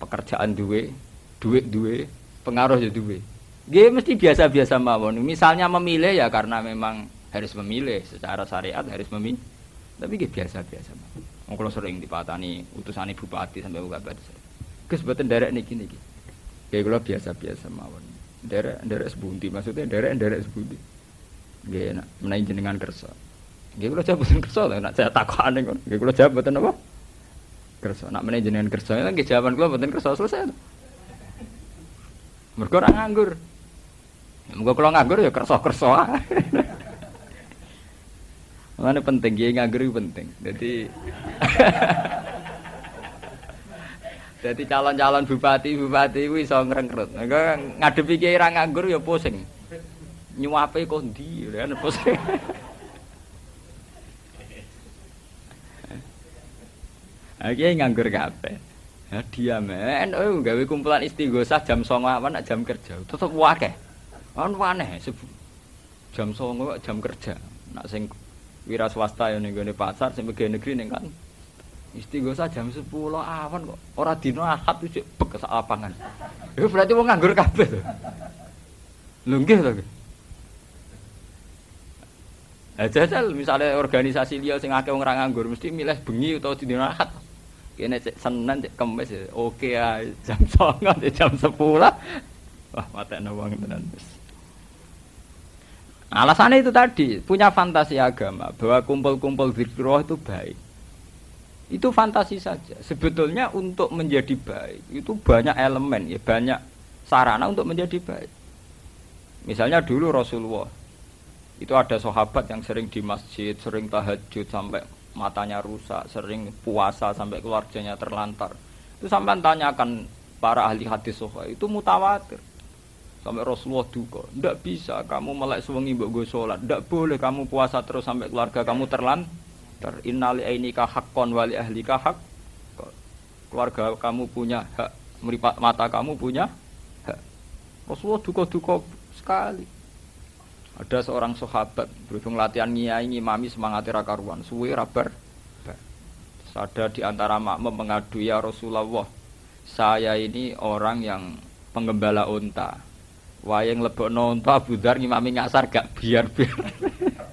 Pekerjaan duwe, duit duwe, pengaruh ya duwe. Nggih mesti biasa-biasa mawon. Misalnya memilih ya karena memang harus memilih secara syariat harus memilih. Tapi nggih biasa-biasa mawon. Wong kula sering dipatani utusane bupati sampai bupati. Gus boten derek niki niki. Nggih kula biasa-biasa mawon derek derek sebundi maksudnya derek derek sebundi Nggih, nak menawi jenengan kersa. Nggih kula jawab boten kersa lho, nak saya takokane kok. Nggih kula jawab boten apa? Kersa. Nak menawi jenengan kersa, nggih jawaban kula boten kersa selesai. Mergo ora nganggur. Muga kula nganggur ya kersa-kersa. <laughs> Mana penting, ya nganggur itu penting. Jadi <laughs> Jadi calon-calon bupati bupati itu bisa ngerengkrut. Ngadepi kiai ra nganggur ya pusing. Nyuape kok ndi ya pusing. <laughs> Oke nganggur kabeh. Ya diam. Oh gawe kumpulan istighosah jam 09.00 awan jam kerja. Tetep akeh. Kan aneh jam 09.00 jam kerja. Nak sing wira swasta ya ning pasar sing negeri ning kan Istighosa jam 10 awan kok. Ora dina Ahad cek bek sak lapangan. Iku berarti wong nganggur kabeh to. Lho nggih to. Eh jajal misalnya organisasi liya sing akeh wong nganggur mesti milih bengi utawa dina Ahad. Kene cek Senin cek Kamis ya oke ya jam 09 jam 10. Wah, matekno wong tenan wis. Alasannya itu tadi, punya fantasi agama bahwa kumpul-kumpul zikroh itu baik. Itu fantasi saja. Sebetulnya untuk menjadi baik itu banyak elemen ya, banyak sarana untuk menjadi baik. Misalnya dulu Rasulullah itu ada sahabat yang sering di masjid, sering tahajud sampai matanya rusak, sering puasa sampai keluarganya terlantar. Itu sampai tanyakan para ahli hadis soha itu mutawatir. Sampai Rasulullah duka, tidak bisa kamu melek suwengi mbok salat, tidak boleh kamu puasa terus sampai keluarga kamu terlantar ter innali ainika haqqon wali ahlika hak keluarga kamu punya hak meripat mata kamu punya hak? Rasulullah duka-duka sekali. Ada seorang sahabat berhubung latihan ngiyai ngimami semangat karuan. Suwe rabar ada di antara makmum mengadu ya Rasulullah saya ini orang yang penggembala unta. Wayang lebok unta budar ngimami ngasar gak biar biar <laughs>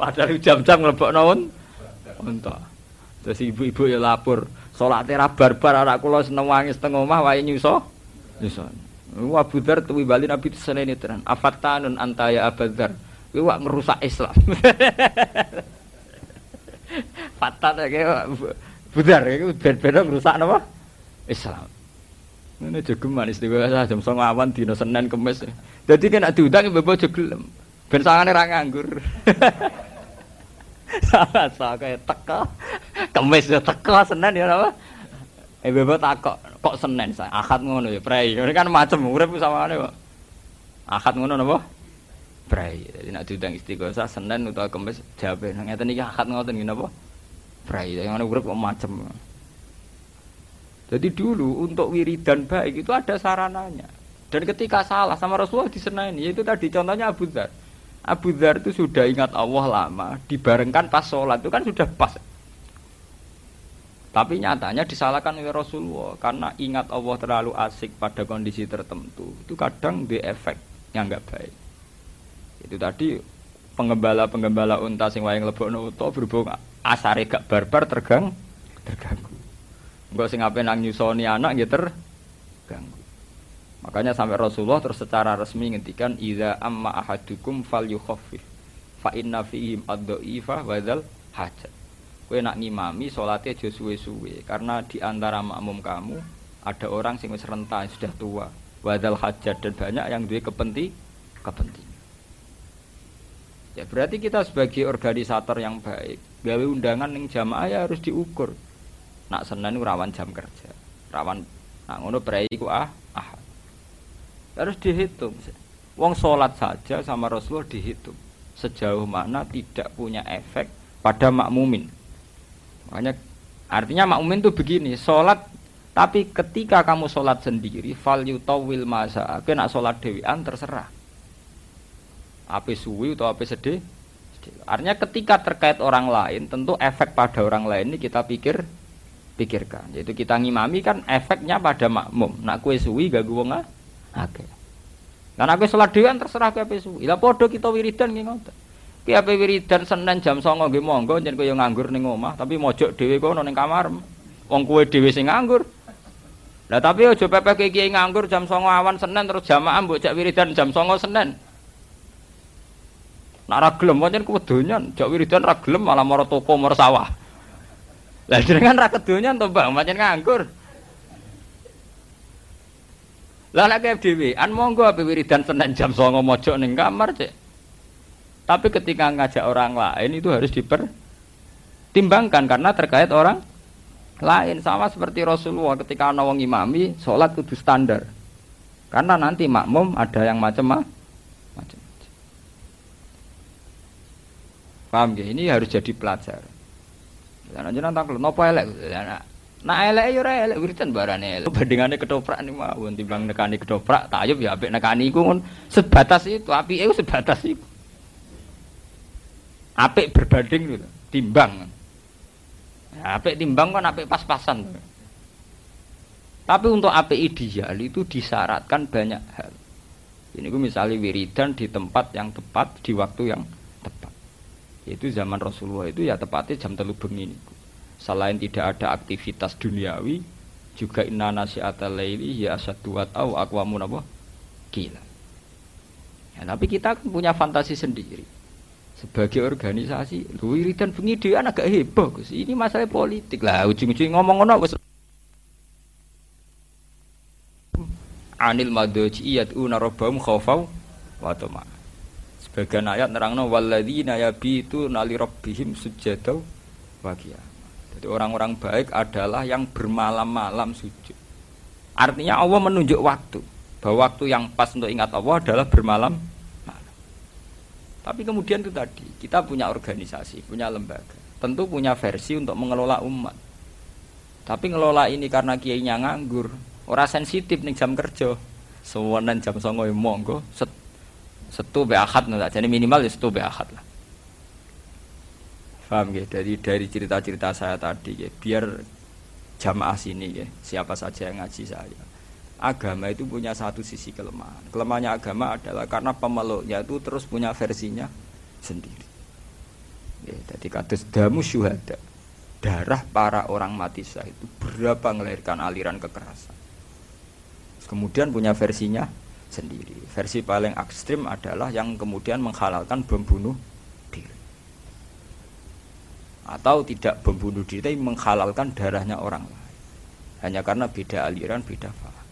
Padahal jam-jam ngelebok naon? Unta. Terus ibu-ibu ya lapor, sholat era barbar anak kula seneng wangi setengah omah wae nyuso. Nyuso. Wa Abu Dzar tuwi bali Nabi senene tenan. Afatanun antaya Abu Dzar. Kuwi wak Islam. <laughs> Fatan ya Budar iku ben-ben ngerusak napa? Islam. Ini jogeman istighosah jam 09.00 awan dina Senin Kamis. Dadi kan nek diundang mbok aja gelem. Ben sangane. <laughs> Salah kayak teka, kemis ya teka, senen ya apa? Eh bebek takok, kok senen saya? Akad ngono ya, prei. Ini kan macam urip sama kok. Akad ngono napa? Prei. Jadi nak diundang istighosah senen utawa kemis. Nang ngeten iki akad ngoten iki napa? Prei. Yang mana urip kok macam. Jadi dulu untuk wiridan baik itu ada sarananya. Dan ketika salah sama Rasulullah disenani, yaitu tadi contohnya Abu Dhar. Abu Dhar itu sudah ingat Allah lama, dibarengkan pas sholat itu kan sudah pas. Tapi nyatanya disalahkan oleh Rasulullah karena ingat Allah terlalu asik pada kondisi tertentu. Itu kadang di efek yang nggak baik. Itu tadi penggembala-penggembala unta sing wayang lebokno uta berhubung asare gak barbar tergang terganggu. Enggak sing ape nang nyusoni anak gitu terganggu. Makanya sampai Rasulullah terus secara resmi ngendikan idza amma ahadukum falyukhaffif fa inna fihim ad-dha'ifa wa dzal hajat. Kowe nak ngimami salate aja suwe-suwe karena di antara makmum kamu ada orang sing wis renta sudah tua, wadal hajat dan banyak yang duwe kepenti kepentingan. Ya berarti kita sebagai organisator yang baik, gawe undangan ning jamaah ya harus diukur. Nak Senin rawan jam kerja, rawan nak ngono prei ku ah ah harus dihitung. Wong sholat saja sama Rasulullah dihitung sejauh mana tidak punya efek pada makmumin. Makanya artinya makmumin itu begini, sholat tapi ketika kamu sholat sendiri, fal yutawil masa, kena sholat dewian terserah. Apa suwi atau apa sedih? Artinya ketika terkait orang lain, tentu efek pada orang lain ini kita pikir pikirkan. Yaitu kita ngimami kan efeknya pada makmum. Nak kue suwi gak gue nggak? Oke. Karena aku sholat dewan terserah ke suwi. Lah podo kita wiridan nggih ngoten. Ki ape wiridan Senin jam 09.00 nggih monggo jen kowe nganggur ning omah, tapi mojok dhewe kono ning kamar. Wong kowe dhewe sing nganggur. Lah tapi aja pepeh kiai nganggur jam 09.00 awan Senin terus jamaah mbok jak wiridan jam 09.00 Senin. Nak ra gelem pancen kuwedonyan, jak wiridan ra gelem malah mara toko mara sawah. Lah jenengan ra kedonyan to, Bang, nganggur. Lah nek dhewe, an monggo ape wiridan Senin jam 09.00 mojok ning kamar, Cek. Tapi ketika ngajak orang lain itu harus dipertimbangkan karena terkait orang lain sama seperti Rasulullah ketika ana wong imami salat kudu standar. Karena nanti makmum ada yang macam-macam. Paham ya? Ini harus jadi pelajaran. Lah jenengan tak nopo elek. Nah elek ya ora elek wiridan barane elek. Bandingane ketoprak nih mawon timbang nekani ketoprak, tayub ya apik nekani iku sebatas itu, apike sebatas itu. Apik berbanding gitu, timbang. Ya, apik timbang kan apik pas-pasan. Tapi untuk apik ideal itu disyaratkan banyak hal. Ini gue misalnya wiridan di tempat yang tepat di waktu yang tepat. Yaitu zaman Rasulullah itu ya tepatnya jam telu bengi. Selain tidak ada aktivitas duniawi, juga inna nasi'ata laili ya asadu atau akwamun apa? Gila. Ya, tapi kita kan punya fantasi sendiri. Sebagai organisasi lu wiridan bengi dia agak heboh ini masalah politik. Lah ujung-ujung ngomong ngono wis anil madoji yad'una rabbahum khaufau wa tama sebagian ayat nerangno walladzina yabitu nali rabbihim sujadau wa jadi orang-orang baik adalah yang bermalam-malam sujud artinya Allah menunjuk waktu bahwa waktu yang pas untuk ingat Allah adalah bermalam tapi kemudian itu tadi, kita punya organisasi, punya lembaga. Tentu punya versi untuk mengelola umat. Tapi ngelola ini karena kiainya nganggur, orang sensitif nih jam kerja. Sewanan jam songo ya monggo, set, setu be akad jadi minimal ya setu be akad lah. Paham ya? Dari dari cerita-cerita saya tadi ya, biar jamaah sini ya, siapa saja yang ngaji saya agama itu punya satu sisi kelemahan. Kelemahannya agama adalah karena pemeluknya itu terus punya versinya sendiri. Ya, jadi kados damu syuhada. Darah para orang mati sah itu berapa melahirkan aliran kekerasan. Kemudian punya versinya sendiri. Versi paling ekstrim adalah yang kemudian menghalalkan bom bunuh. Atau tidak bom bunuh diri tapi menghalalkan darahnya orang lain. Hanya karena beda aliran, beda faham.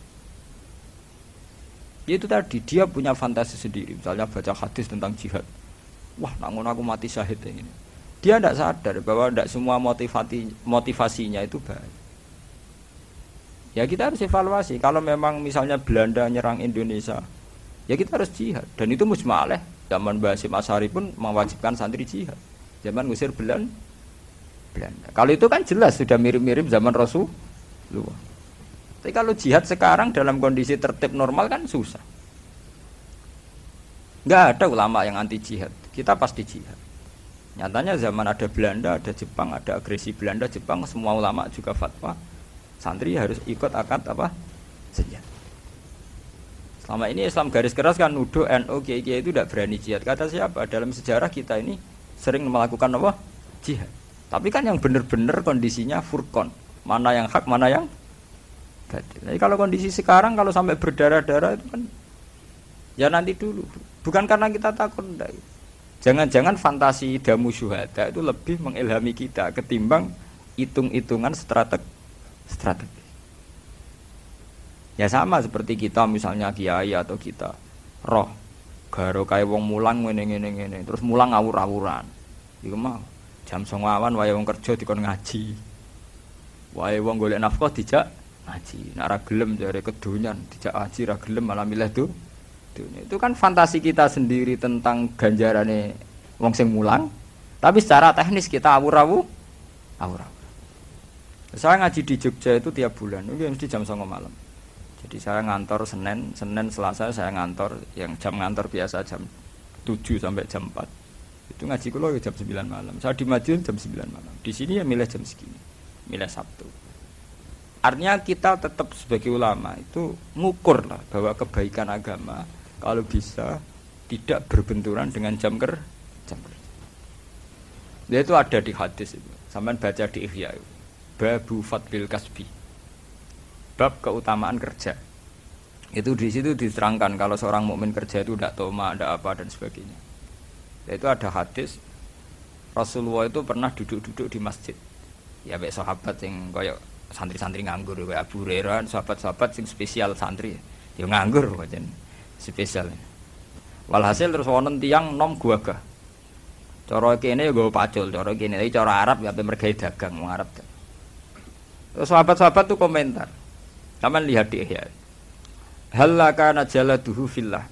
Ya itu tadi dia punya fantasi sendiri. Misalnya baca hadis tentang jihad. Wah, namun aku mati syahid ini. Dia tidak sadar bahwa tidak semua motivasi motivasinya itu baik. Ya kita harus evaluasi. Kalau memang misalnya Belanda nyerang Indonesia, ya kita harus jihad. Dan itu musmaleh. Zaman Basim Asari pun mewajibkan santri jihad. Zaman ngusir Belanda. Belanda. Kalau itu kan jelas sudah mirip-mirip zaman Rasulullah. Tapi kalau jihad sekarang dalam kondisi tertib normal kan susah. Nggak ada ulama yang anti jihad. Kita pasti jihad. Nyatanya zaman ada Belanda, ada Jepang, ada agresi Belanda, Jepang, semua ulama juga fatwa. Santri harus ikut akad apa? Senjata. Selama ini Islam garis keras kan nuduh NU Kiai itu tidak berani jihad. Kata siapa? Dalam sejarah kita ini sering melakukan apa? Jihad. Tapi kan yang benar-benar kondisinya furkon. Mana yang hak, mana yang batil. Jadi kalau kondisi sekarang kalau sampai berdarah-darah itu kan ya nanti dulu. Bukan karena kita takut enggak. Jangan-jangan fantasi damu syuhada itu lebih mengilhami kita ketimbang hitung-hitungan strateg strategi. Ya sama seperti kita misalnya kiai atau kita roh garo kayak wong mulang ngene ngene terus mulang ngawur-awuran. Iku mah jam songawan wae wong kerja dikon ngaji. Wae wong golek nafkah dijak ngaji. Nak ra gelem jare kedonyan, dijak ngaji ra gelem malah milih tuh. Itu kan fantasi kita sendiri tentang ganjarane wong sing mulang. Tapi secara teknis kita awur-awur awur-awur. Saya ngaji di Jogja itu tiap bulan, itu mesti jam 09 malam. Jadi saya ngantor Senin, Senin Selasa saya ngantor yang jam ngantor biasa jam 7 sampai jam 4. Itu ngaji kulo jam 9 malam. Saya di Madiun jam 9 malam. Di sini ya milih jam segini. Milih Sabtu. Artinya kita tetap sebagai ulama itu ngukur lah bahwa kebaikan agama kalau bisa tidak berbenturan dengan jam ker jam kerja. Dia itu ada di hadis itu. Sampai baca di Ihya itu. Babu Fadlil Kasbi. Bab keutamaan kerja. Itu di situ diterangkan kalau seorang mukmin kerja itu tidak toma, tidak apa dan sebagainya. Itu ada hadis Rasulullah itu pernah duduk-duduk di masjid. Ya baik sahabat yang koyok santri-santri nganggur kayak Abu Hurairah, sahabat-sahabat sing spesial santri. Ya nganggur wajan spesial. Walhasil terus wonten tiang nom gak. Cara kene ya gue pacul, cara kene tapi cara Arab ya mergai dagang mau Arab. Terus sahabat-sahabat tuh komentar. Kamu lihat di Ihya. Halaka najaladuhu fillah.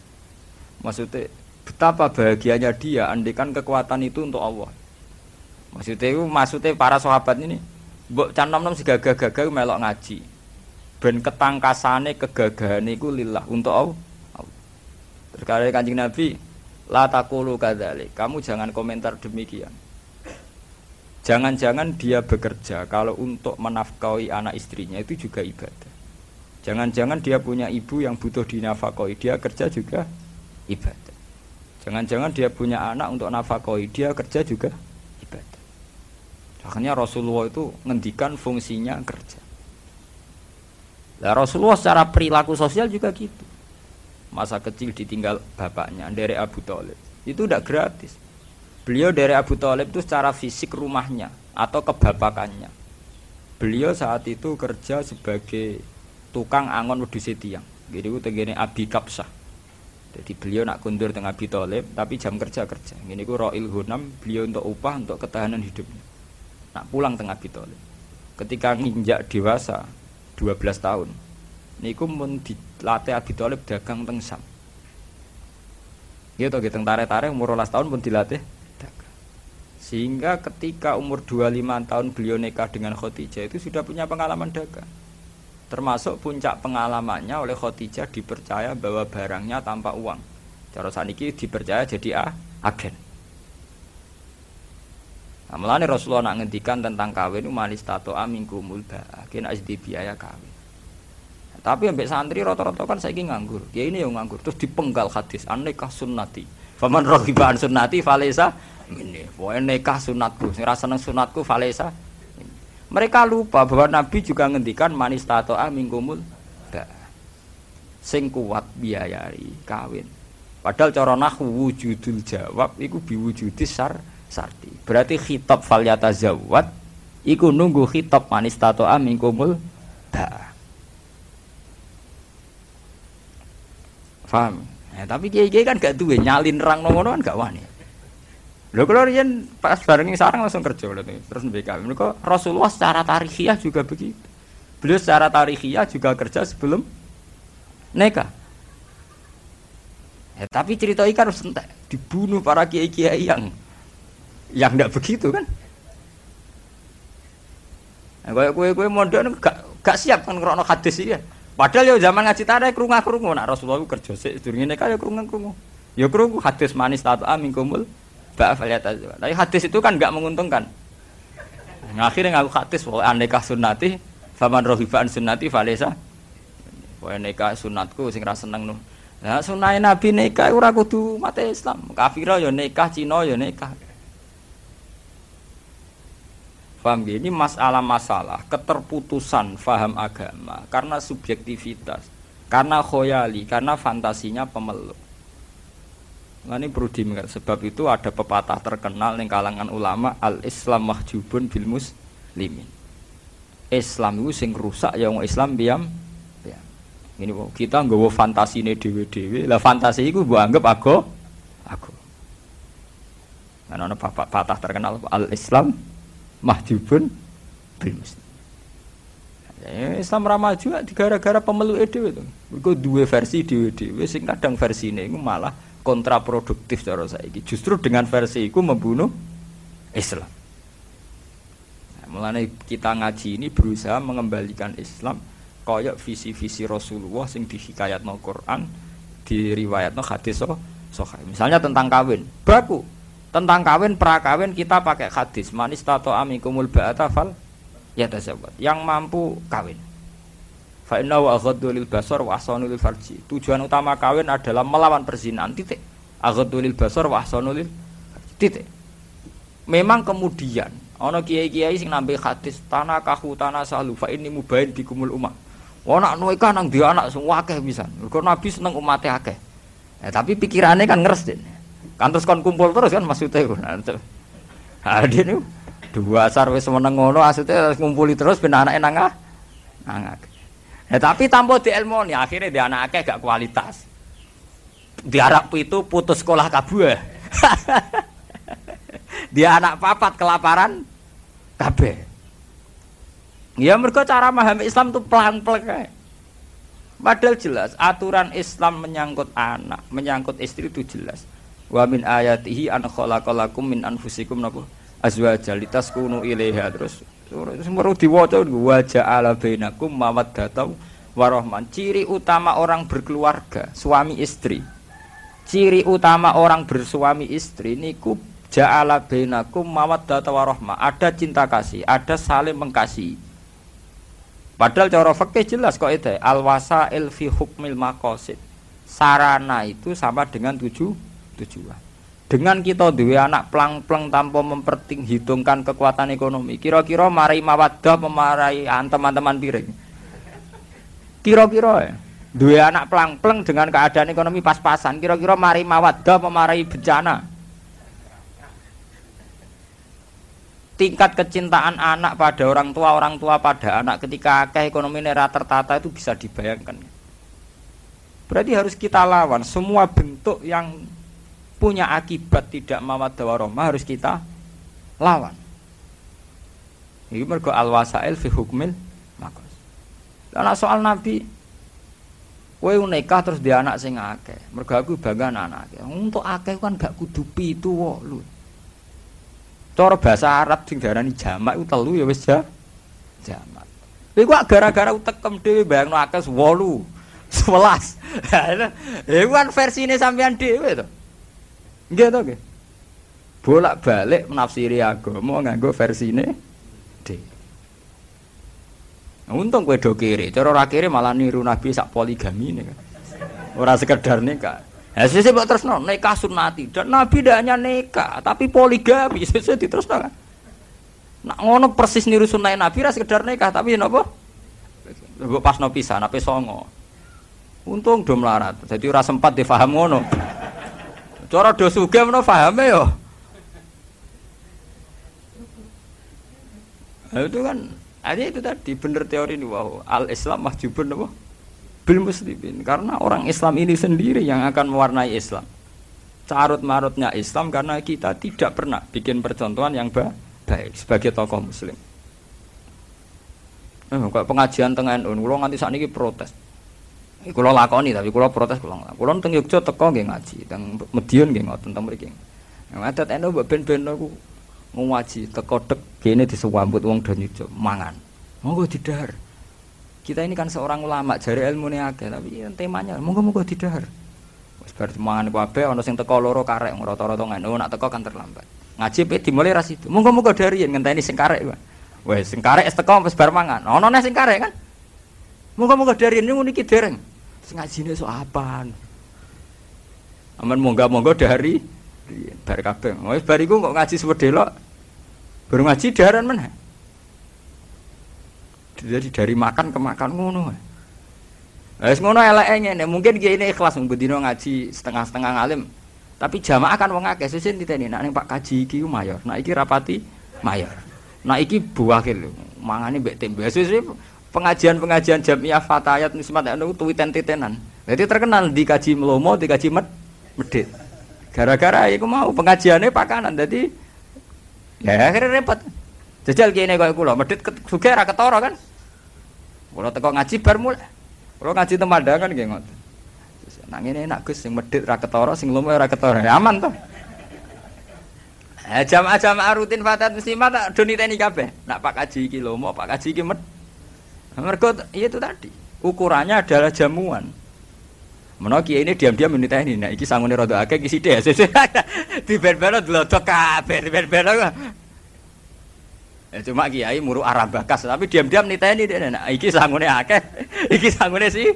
Maksudnya betapa bahagianya dia andikan kekuatan itu untuk Allah. Maksudnya itu maksudnya para sahabat ini Mbok can nom-nom segagah-gagah melok ngaji. Ben ketangkasane kegagahan iku lillah untuk Allah. Terkait Kanjeng Nabi, la taqulu kadzalik. Kamu jangan komentar demikian. Jangan-jangan dia bekerja kalau untuk menafkahi anak istrinya itu juga ibadah. Jangan-jangan dia punya ibu yang butuh dinafkahi, dia kerja juga ibadah. Jangan-jangan dia punya anak untuk nafkahi, dia kerja juga ibadah. Akhirnya Rasulullah itu ngendikan fungsinya kerja. Lah Rasulullah secara perilaku sosial juga gitu. Masa kecil ditinggal bapaknya dari Abu Thalib. Itu udah gratis. Beliau dari Abu Thalib itu secara fisik rumahnya atau kebapakannya. Beliau saat itu kerja sebagai tukang angon wedhus tiang. Jadi itu tegene Abi Kapsah. Jadi beliau nak kundur tengah Abi tapi jam kerja kerja. Ini ku Roil Hunam beliau untuk upah untuk ketahanan hidupnya. Nak pulang tengah Abi. Ketika nginjak dewasa 12 tahun. Niku mun dilatih Abi dagang teng Sam. Gitu gitu tarik-tarik umur 12 tahun pun dilatih sehingga ketika umur 25 tahun beliau nikah dengan Khadijah itu sudah punya pengalaman dagang. Termasuk puncak pengalamannya oleh Khadijah dipercaya bahwa barangnya tanpa uang. Cara saniki dipercaya jadi ah, agen. Nah, melani Rasulullah nak ngendikan tentang kawin manis tato amingkumul ba'a, kena biaya kawin. Nah, tapi ambek santri rata-rata kan saya nganggur. Ya ini yang nganggur terus dipenggal hadis aneka sunnati. Faman rohiban sunnati falesa ini pokoknya nikah sunatku sing rasa seneng sunatku falesa mereka lupa bahwa Nabi juga ngendikan manis tato mingkumul sing kuat biayai kawin. Padahal cara nahwu wujudul jawab iku biwujudis sar sarti berarti khitab falyata zawat iku nunggu khitab manis tato mingkumul da paham? Ya, tapi kiai-kiai kan gak duwe nyalin rang ngono kan gak wani Lho kalau riyen pas bareng sarang langsung kerja lho terus BK. Mereka Rasulullah secara tarikhiyah juga begitu. Beliau secara tarikhiyah juga kerja sebelum nikah. Ya, tapi cerita ikan harus entek dibunuh para kiai-kiai yang yang tidak begitu kan. Nah, kue kue kue modern gak gak siap kan krono hadis ya. Padahal ya zaman ngaji tarik kerungu kerungu nak Rasulullah kerja sih durungin nikah ya kerungu kerungu. Ya kerungu hadis manis tato amin kumul tapi hadis itu kan nggak menguntungkan. Nah, akhirnya ngaku hadis bahwa aneka sunnati, faman rohibaan sunnati falesa. Pokoknya nikah sunatku sing rasa seneng nuh. Nah, sunai Nabi nikah ora kudu mate Islam. Kafira ya nikah, Cina ya nikah. Paham? Ini masalah-masalah keterputusan faham agama karena subjektivitas, karena khoyali, karena fantasinya pemeluk. Nah ini perlu diingat sebab itu ada pepatah terkenal yang kalangan ulama al Islam mahjubun bil muslimin. Islam itu sing rusak ya wong Islam biam. Ya. Ini kita nggawa fantasi ini dewi dewi lah fantasi itu gua anggap aku aku. Nah, ada patah terkenal al Islam mahjubun bil muslim. Ya, Islam ramah juga gara-gara pemeluk itu itu. dua versi dewi dewi sing kadang versi ini malah kontraproduktif cara saiki. Justru dengan versi itu membunuh Islam. Nah, kita ngaji ini berusaha mengembalikan Islam koyok visi-visi Rasulullah sing no Quran, no hadis so, sokai. Misalnya tentang kawin, baku. Tentang kawin prakawin kita pakai hadis manis tato amikumul ba'ata fal ya tasawwat. Yang mampu kawin. Fa inna wa aghaddu lil basar wa ahsanu lil farji. Tujuan utama kawin adalah melawan perzinahan titik. Aghaddu lil basar wa ahsanu lil titik. Memang kemudian ana kiai-kiai sing nambe hadis tanah kahu tanah salu fa ini mubain bikumul umat. Wah nak nikah nang dia anak semua akeh bisa. Mergo Nabi seneng umatnya akeh. Eh, tapi pikirannya kan ngeres deh. Kan terus kon kumpul terus kan maksudnya <laughs> nah, nah dia nih dua asar wis meneng ngono maksudnya ngumpuli terus ben anake nang nang Ya, tapi tanpa di ilmu nih akhirnya dia anak akeh gak kualitas. Diarap itu putus sekolah kabeh. <laughs> dia anak papat kelaparan kabeh. Ya mereka cara memahami Islam tuh pelang-pelang Padahal jelas aturan Islam menyangkut anak, menyangkut istri itu jelas. Wa min ayatihi an khalaqalakum min anfusikum napa azwaja litaskunu ilaiha terus semua diwaca wa ja'ala bainakum mawaddatan warahman. Ciri utama orang berkeluarga, suami istri. Ciri utama orang bersuami istri niku ja'ala bainakum mawaddatan warahmah. Ada cinta kasih, ada saling mengasihi. Padahal cara fikih jelas kok itu al wasail fi hukmil maqasid. Sarana itu sama dengan tujuh tujuan. Dengan kita dua anak plang-plang tanpa memperhitungkan kekuatan ekonomi, kira-kira marai mawadah memarai teman-teman piring. Kira-kira ya. Dua anak plang-plang dengan keadaan ekonomi pas-pasan, kira-kira mari mawadah memarai bencana. Tingkat kecintaan anak pada orang tua, orang tua pada anak ketika akeh ekonomi nera tertata itu bisa dibayangkan. Berarti harus kita lawan semua bentuk yang punya akibat tidak mawaddah warahmah harus kita lawan. Ini mergo al wasail fi hukmil makos. Karena soal Nabi, kowe nikah terus dia anak sing akeh. Mergo aku bangga anak. Untuk akeh kan gak kudu pitu kok lu. Cara bahasa Arab sing diarani jamak itu telu ya wis ja. Jamak. Iku gara-gara utekem dhewe bayangno akeh 8, 11. <laughs> Iku kan versine sampean dhewe to. Nggih to nggih. Bolak-balik menafsiri agama nganggo versine D. Untung kowe do kiri, cara ora kiri malah niru Nabi sak poligami ini kan. Ora sekedar nikah. Ya sesuk mbok tresno nikah sunnati dan Nabi tidak hanya nikah tapi poligami <laughs> sesuk diterusno kan. Nak ngono persis niru sunnah Nabi ora sekedar nikah tapi napa? Mbok pasno pisan ape songo. Untung do melarat. Jadi ora sempat difaham ngono. Cara do sugih menawa pahame yo. Nah, itu kan ada itu tadi bener teori ini wow al Islam mahjubun apa? Bil muslimin. Karena orang Islam ini sendiri yang akan mewarnai Islam. Carut marutnya Islam karena kita tidak pernah bikin percontohan yang baik sebagai tokoh muslim. Eh, pengajian tengah NU nganti saat ini protes Kulo lakoni tapi kulo protes kulo. Kulo teng Yogya teko nggih ngaji, teng Medion nggih ngoten teng. Nah, adat eno mbok ben-ben aku ngaji teko dek kene disambut wong do nyujuk mangan. Monggo didahar. Kita ini kan seorang ulama, jari ilmu ini akeh, tapi temanya monggo-monggo didahar. Wis bar mangan kabeh ana sing teko loro karek rata-rata ngono, nak teko kan terlambat. Ngaji pe dimulai ras itu. Monggo-monggo dari ngenteni sing karek. Wes sing karek teko wis bar mangan. Ana sing karek kan. Monggo-monggo dari ini niki dereng. Ngajine sok apaan? Aman monggo-monggo dari bar kabeh. Wis bar iku kok ngaji sewedelok. Baru ngaji daran mana? Jadi dari makan ke makan ngono. Wis ngono eleke ngene, mungkin ini ikhlas mbedino ngaji setengah-setengah ngalim. Tapi jamaah kan wong akeh susin diteni nek Pak Kaji iki mayor, nek iki rapati mayor. Nek iki lho, mangane mbek tembe. Pengajian-pengajian jamiah fatayat nismat anu tuwiten-titenan. Jadi terkenal dikaji melomo, dikaji med medit. Gara-gara iku mau pengajiannya pakanan. Jadi ya akhirnya repot. Jajal kene koyo kula, medit sugih ra ketara kan. Kula teko ngaji bar mulai. Kula ngaji temandangan nggih ngoten. Nah ngene enak Gus sing medit ra ketara, sing lomo ora ketara. Ya, aman to. Eh jamaah-jamaah rutin fatat muslimat tak do niteni kabeh. Nak Pak Kaji iki lomo, Pak Kaji mereka iya itu tadi ukurannya adalah jamuan. Menawa ini diam-diam menita ini, nah iki sangune rada akeh iki sithik. <laughs> Di ben-ben dlodok kabeh, di ben-ben. Ya cuma kiai muru arah bakas, tapi diam-diam nita ini nah iki sangune akeh, <laughs> iki sangune sih.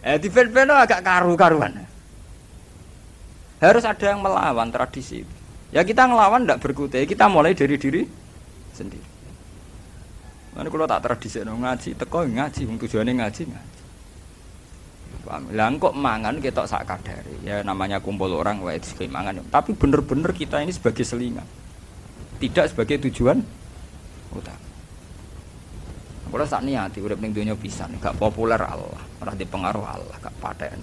Eh di ben-ben agak karu-karuan. Harus ada yang melawan tradisi. Ya kita ngelawan tidak berkutai, kita mulai dari diri sendiri. Mana kalau tak tradisi no, ngaji teko ngaji, wong tujuannya ngaji ngaji. Lah kok mangan kita sak kadare. Ya namanya kumpul orang wae disukai mangan. Tapi bener-bener kita ini sebagai selingan. Tidak sebagai tujuan utama. Kalau saat niati udah ning dunia pisan, gak populer Allah, ora dipengaruh Allah, gak paten.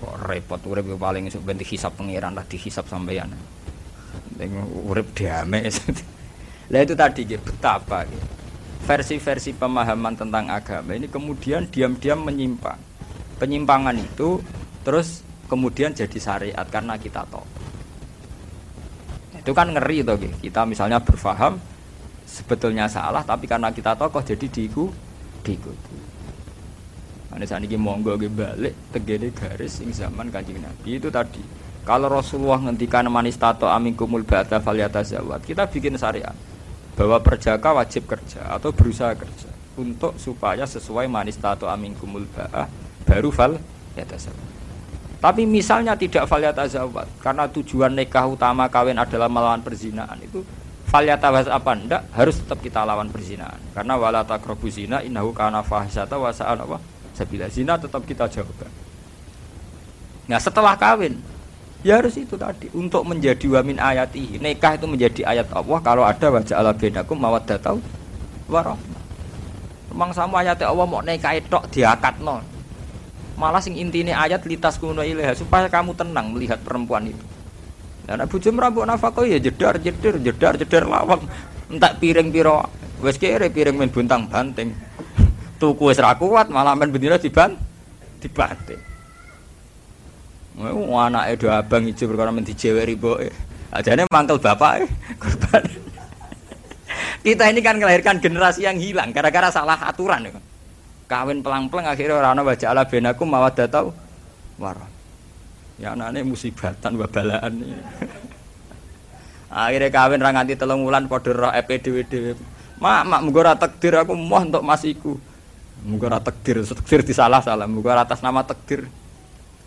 Kok repot urip paling esuk ben dihisab pangeran lah dihisab sampeyan. Ning urip damai. Lah itu tadi gitu, betapa gitu versi-versi pemahaman tentang agama ini kemudian diam-diam menyimpang. Penyimpangan itu terus kemudian jadi syariat karena kita tahu. Itu kan ngeri toh kita misalnya berfaham sebetulnya salah tapi karena kita kok jadi diiku diikuti. Ane saat ini monggo balik tegene garis sing zaman kanjeng Nabi itu tadi. Kalau Rasulullah ngendikan manis tato amin kumul ba'da zawat kita bikin syariat bahwa perjaka wajib kerja atau berusaha kerja untuk supaya sesuai manis tato amin kumul ba'ah baru fal yatasawwat. Tapi misalnya tidak fal yatazawwat karena tujuan nikah utama kawin adalah melawan perzinaan itu fal yatawaz apa ndak harus tetap kita lawan perzinaan karena wala taqrabu zina innahu kana fahisata wa sa'a apa sabila zina tetap kita jawab. Nah setelah kawin Ya harus itu tadi untuk menjadi wamin ayati. Nikah itu menjadi ayat Allah kalau ada wajah Allah bedakum mawaddatau warahmah. Memang sama ayat Allah mau nikah itu diakat non. Malah sing intinya ayat litas kuno ilaha supaya kamu tenang melihat perempuan itu. Dan Abu Jum rambut nafkah ya jedar jedar jedar jedar lawang. Entak piring piro wes kere piring main buntang banting. <laughs> Tuku wis ra kuat malah main bendina diban dibanting. Mau anak edo abang itu perkara menti cewek aja nih mangkel bapak korban. Kita ini kan melahirkan generasi yang hilang gara-gara salah aturan ya. Kawin pelang-pelang akhirnya orang baca ala benaku mawat tahu warah. Ya anaknya musibatan wabalaan. akhirnya kawin ranganti telung wulan padha roh EPDWD. Mak, mak mugo takdir aku mau untuk masiku. Mugo takdir, takdir disalah-salah, mugo atas nama takdir.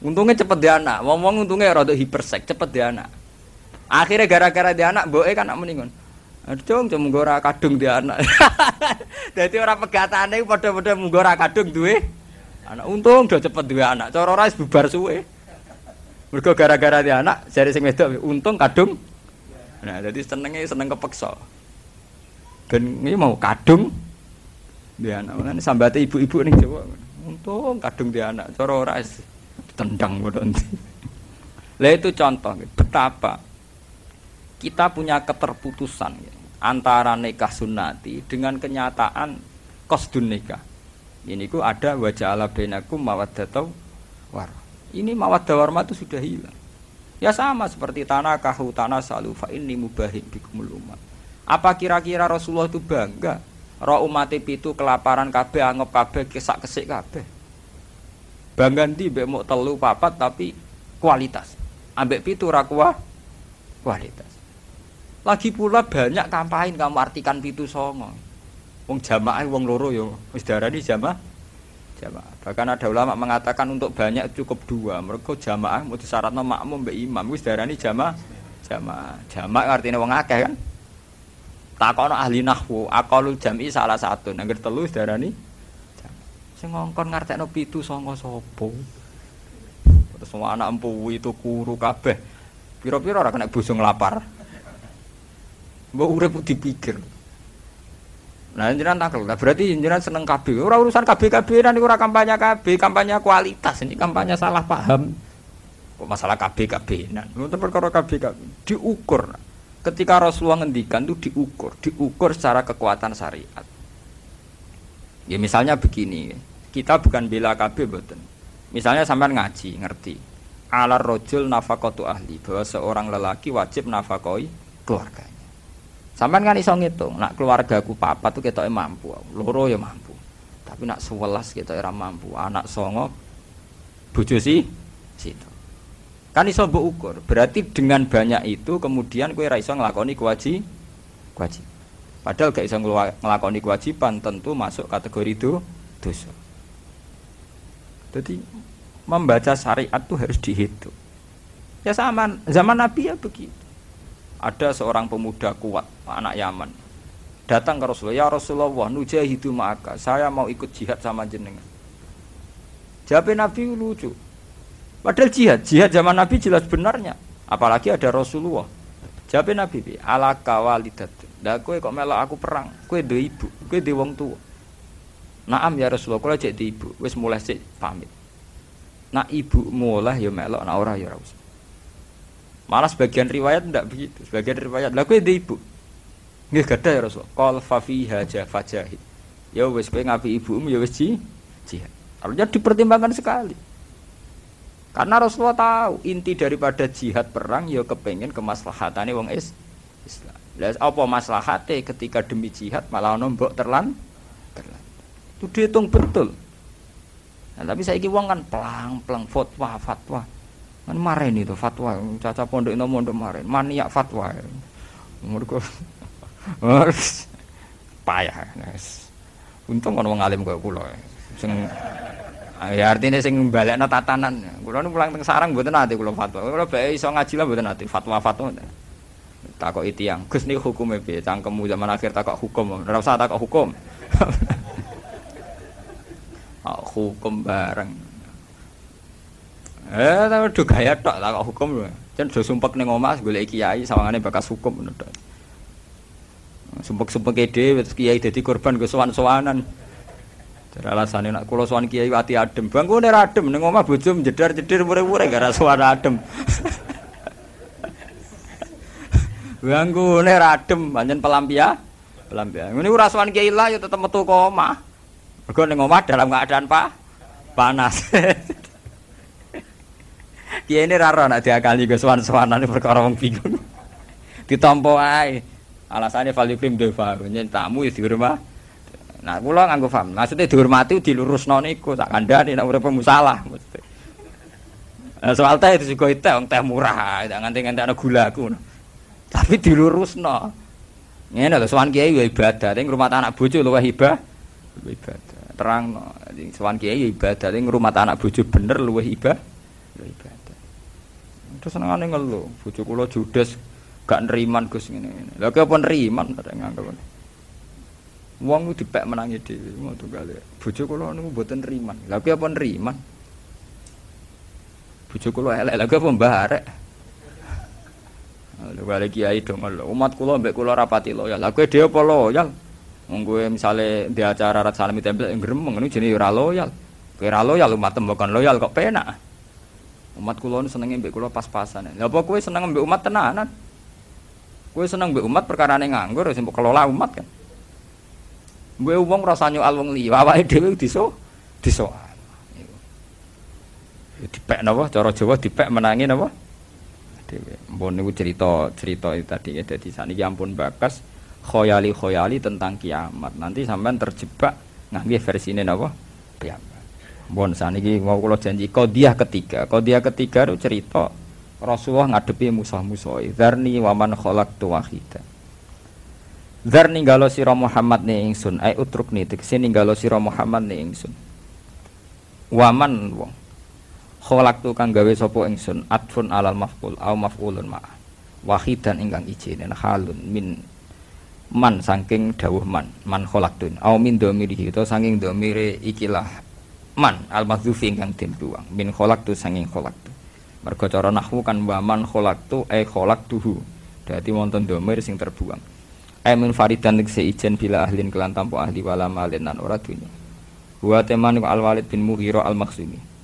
Untungnya cepet dia anak, ngomong untungnya rada hipersek, cepet dia anak. Akhirnya gara-gara dia anak, boe kan anak meningon. Aduh, cuma gora kadung dia anak. <laughs> Jadi orang pegatane pada-pada menggora kadung duwe anak. Untung udah cepet dua anak. Cara ora bubar suwe. Mergo gara-gara dia anak, jare sing wedok untung kadung. Nah, jadi senengnya seneng kepeksa. Ben ini mau kadung dia anak. Ini sambate ibu-ibu nih Jawa. Untung kadung dia anak. Cara ora tendang nanti. Lah itu contoh betapa kita punya keterputusan antara nikah sunnati dengan kenyataan kosdun nikah. Ini ku ada wajah ala benakum mawaddatau war. Ini mawaddah warma itu sudah hilang. Ya sama seperti tanah kahu tanah salu fa ini mubahim bikumul umat. Apa kira-kira Rasulullah itu bangga? Roh umat itu kelaparan kabeh, anggap kabeh, kesak kesik kabeh. Banggan di mbek mau telu papat tapi kualitas. Ambek pitu rakwa kualitas. Lagi pula banyak kampain kamu artikan pitu songo. Wong jamaah wong loro yo wis darani jamaah jamaah. Bahkan ada ulama mengatakan untuk banyak cukup dua. Mereka jamaah mau disyaratno makmum mbek imam wis darani jamaah jamaah. Jamaah artinya wong akeh kan. Takono ahli nahwu, akalul jam'i salah satu. Nangger telu darani Sing ngongkon ngartekno pitu sanga sapa? Terus semua anak empu itu kuru kabeh. Piro-piro ora kena lapar. Mbok urip dipikir. Nah, jenengan takel. Nah, berarti jenengan seneng KB. Ora urusan KB-KB nanti ora kampanye KB, kampanye kualitas. Ini kampanye salah paham. Kok masalah KB KB. Nah, nonton perkara KB KB diukur. Ketika Rasulullah ngendikan itu diukur, diukur secara kekuatan syariat. Ya misalnya begini, kita bukan bela KB boten. Misalnya sampai ngaji, ngerti. Alar rojul nafakotu ahli bahwa seorang lelaki wajib nafakoi keluarganya. Sampai kan iso ngitung, nak keluargaku papa tuh kita mampu, loro ya mampu. Tapi nak sewelas kita era mampu, anak songo, bojo sih situ. Kan iso mbok ukur. Berarti dengan banyak itu kemudian kue ra iso nglakoni kewaji kewajiban. Padahal gak bisa ngelakoni kewajiban tentu masuk kategori itu dosa. Jadi membaca syariat itu harus dihitung. Ya sama zaman Nabi ya begitu. Ada seorang pemuda kuat, anak Yaman. Datang ke Rasulullah, ya Rasulullah, nujahidu maka, saya mau ikut jihad sama jenengan. Jawab Nabi lucu. Padahal jihad, jihad zaman Nabi jelas benarnya. Apalagi ada Rasulullah. Jawab Nabi, ala kawalidat. Dah kowe kok melok aku perang, kowe do ibu, kowe do wong tua. Naam ya Rasulullah, kula cek di ibu, wis mulai sik pamit. Nak ibu mulai ya melok, nak ora ya usah. Malah sebagian riwayat ndak begitu. Sebagian riwayat, lah kowe di ibu. Nggih gadah ya Rasul. Qal fa fiha fajahid. Ya wis kowe ngapi ibumu ya wis jihad. Artinya dipertimbangkan sekali. Karena Rasulullah tahu inti daripada jihad perang ya kepengen kemaslahatane wong is Islam. Lah apa maslahate ketika demi jihad malah nombok terlan terlan. Itu dihitung betul. Nah, tapi saya wong kan pelang-pelang fatwa fatwa. Kan maren itu fatwa caca pondok itu mondok maren maniak fatwa. Mergo <laughs> payah. Untung ono wong alim kaya kula. Sing ya artinya sing balekno tatanan. Kula nu pulang teng sarang mboten ate kula fatwa. Kula bae iso ngaji lah mboten ate fatwa-fatwa takok tiang. Gus niku hukume piye? Cangkemmu zaman akhir takok hukum. Ora usah takok hukum. <laughs> Hukum bareng? Eh tapi do gaya tok takok hukum jan do sumpek ning omah golek kiai sawangane bakas hukum ngono tok. Sumpek-sumpek dhewe kiai dadi korban go sowan-sowanan. Dari alasannya nak kulo sowan kiai ati adem, bangku nih adem, ning omah bojo jedar-jedir mure-mure gara suara adem. <laughs> Banggune radem pancen pelampia. Pelampia. Ngene ora sowan kiai lah ya tetep metu kok omah. Dalam keadaan pak panas. <laughs> Kiai ini raro nak diakali ke sowan-sowanan perkara wong bingung. <laughs> Ditampa ae. Alasannya valikrim deva, nyen tamu ya di rumah. Nah, kula nganggo paham. Maksudnya dihormati dilurusno niku tak kandhani nek urip musalah mesti. Nah, soal teh itu juga itu, teh murah, jangan nganti-nganti ana gula aku. Tapi dilurusno. Ngene lho sowan kiai ya ibadah, ning rumah anak bojo luwih ibadah. Ibadah. Terangno, sowan kiai ya ibadah, ning rumah anak bojo bener luwih ibadah. Ibadah. Terus senengane ngeluh, bojo kula judes gak neriman Gus ngene-ngene. Lha kok apa neriman nganggep. Wong dipek menangi dhewe, ngono kali. Bojo kula niku mboten neriman. Lha kok apa neriman? Bojo kula elek, lha kok apa mbarek? Wale kiai dong umat kula mbek kula rapati loyal. Lah kowe dhewe apa loyal? Wong kowe misale di acara rat salami tempel gremeng niku jenenge ora loyal. Kowe ora loyal umat bukan loyal kok penak. Umat kula nu senenge mbek kula pas-pasan. Lah apa kowe seneng mbek umat tenanan? Kowe seneng mbek umat perkarane nganggur sing kelola umat kan. Mbek wong rasa nyoal wong liya, awake dhewe diso disoal. Dipek napa cara Jawa dipek menangi napa? Dhewe. Mpun niku cerita cerita itu tadi ya dadi sakniki ampun bakas khoyali khoyali tentang kiamat. Nanti sampean terjebak ngangge versine napa? Kiamat. Mpun saniki mau kula janji qadiyah ketiga. Qadiyah ketiga itu cerita Rasulullah ngadepi musuh-musuh. Dzarni wa man khalaqtu wahida. Dzar ninggalo sira Muhammad ne ingsun, ai utruk ni tegese ninggalo sira Muhammad ne ingsun. Waman wong kholak tu kang gawe sopo ingsun atfun alal maf'ul au maf'ulun ma. Wahidan ingkang ijine halun min man saking dawuh man man tun au min domiri itu saking domire ikilah man al mahdzuf ingkang den buang min tu saking tu mergo cara nahwu kan wa man tu e tuhu dadi wonten domir sing terbuang. E min faridan tegese ijen bila ahlin kelan tanpa ahli wala malin nan ora dunya wa teman al walid bin mughira al makhzumi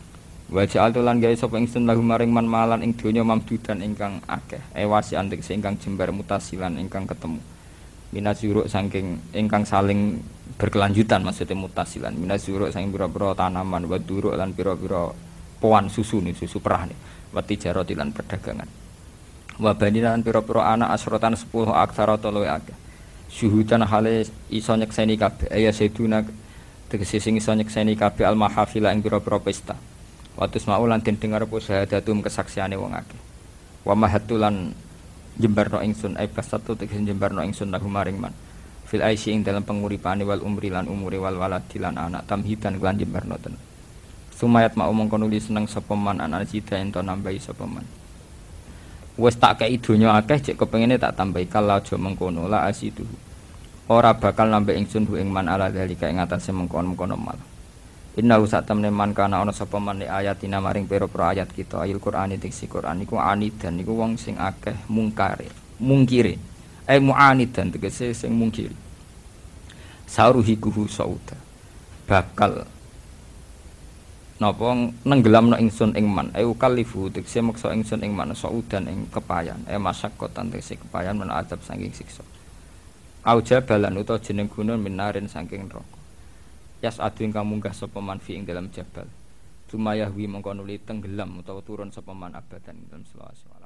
Wa ja'al tulan gawe sapa ingsun lahu maring man malan ing donya mamdudan ingkang akeh. Ewasi antek ingkang jembar mutasilan ingkang ketemu. Minas yuruk saking ingkang saling berkelanjutan maksudnya mutasilan. Minas yuruk saking pira-pira tanaman wa duruk lan pira-pira poan susu nih susu perah nih. Wa tijarati lan perdagangan. Wa banilan pira-pira anak asrotan 10 aksara telu akeh. Syuhudan hale iso nyekseni kabeh. Ya seduna tegese sing iso nyekseni kabeh al mahafila ing pira-pira pesta. Watus maulan den dengar apa syahadatum kesaksiane wong akeh. Wa mahatulan jembarno ingsun ai basatu tegese jembarno ingsun lahu maring man. Fil aisy ing dalam penguripane wal umri lan umure wal waladi lan anak tamhidan lan jembarno ten. Sumayat mau mongko nuli seneng sapa man anak cita ento nambahi sapa man. Wes tak kei donya akeh cek kepengine tak tambahi kalau aja mengkono la asidu. Ora bakal nambah ingsun hu ing man ala dalika ing atase mengkono-mengkono mal. Inna usat temne man kana ana sapa man ayatina maring pira-pira ayat kita. Ayat Qur'an si Qur'an iku anidan iku wong sing akeh mungkare mungkire. Ai muanidan tegese sing mungkiri sauruhikuhu sauda. Bakal napa nenggelamno ingsun ing man. Ai ukalifu tegese maksa ingsun ing man. Saudan ing kepayan. E masakkotan tegese kepayan men adab saking siksa. Auja balan utawa jeneng gunung minarin saking neraka Yas adu ingkang munggah sapa fi ing dalam jabal. Cuma yahwi mengko nuli tenggelam utawa turun sapa man abadan dalam selawase alam.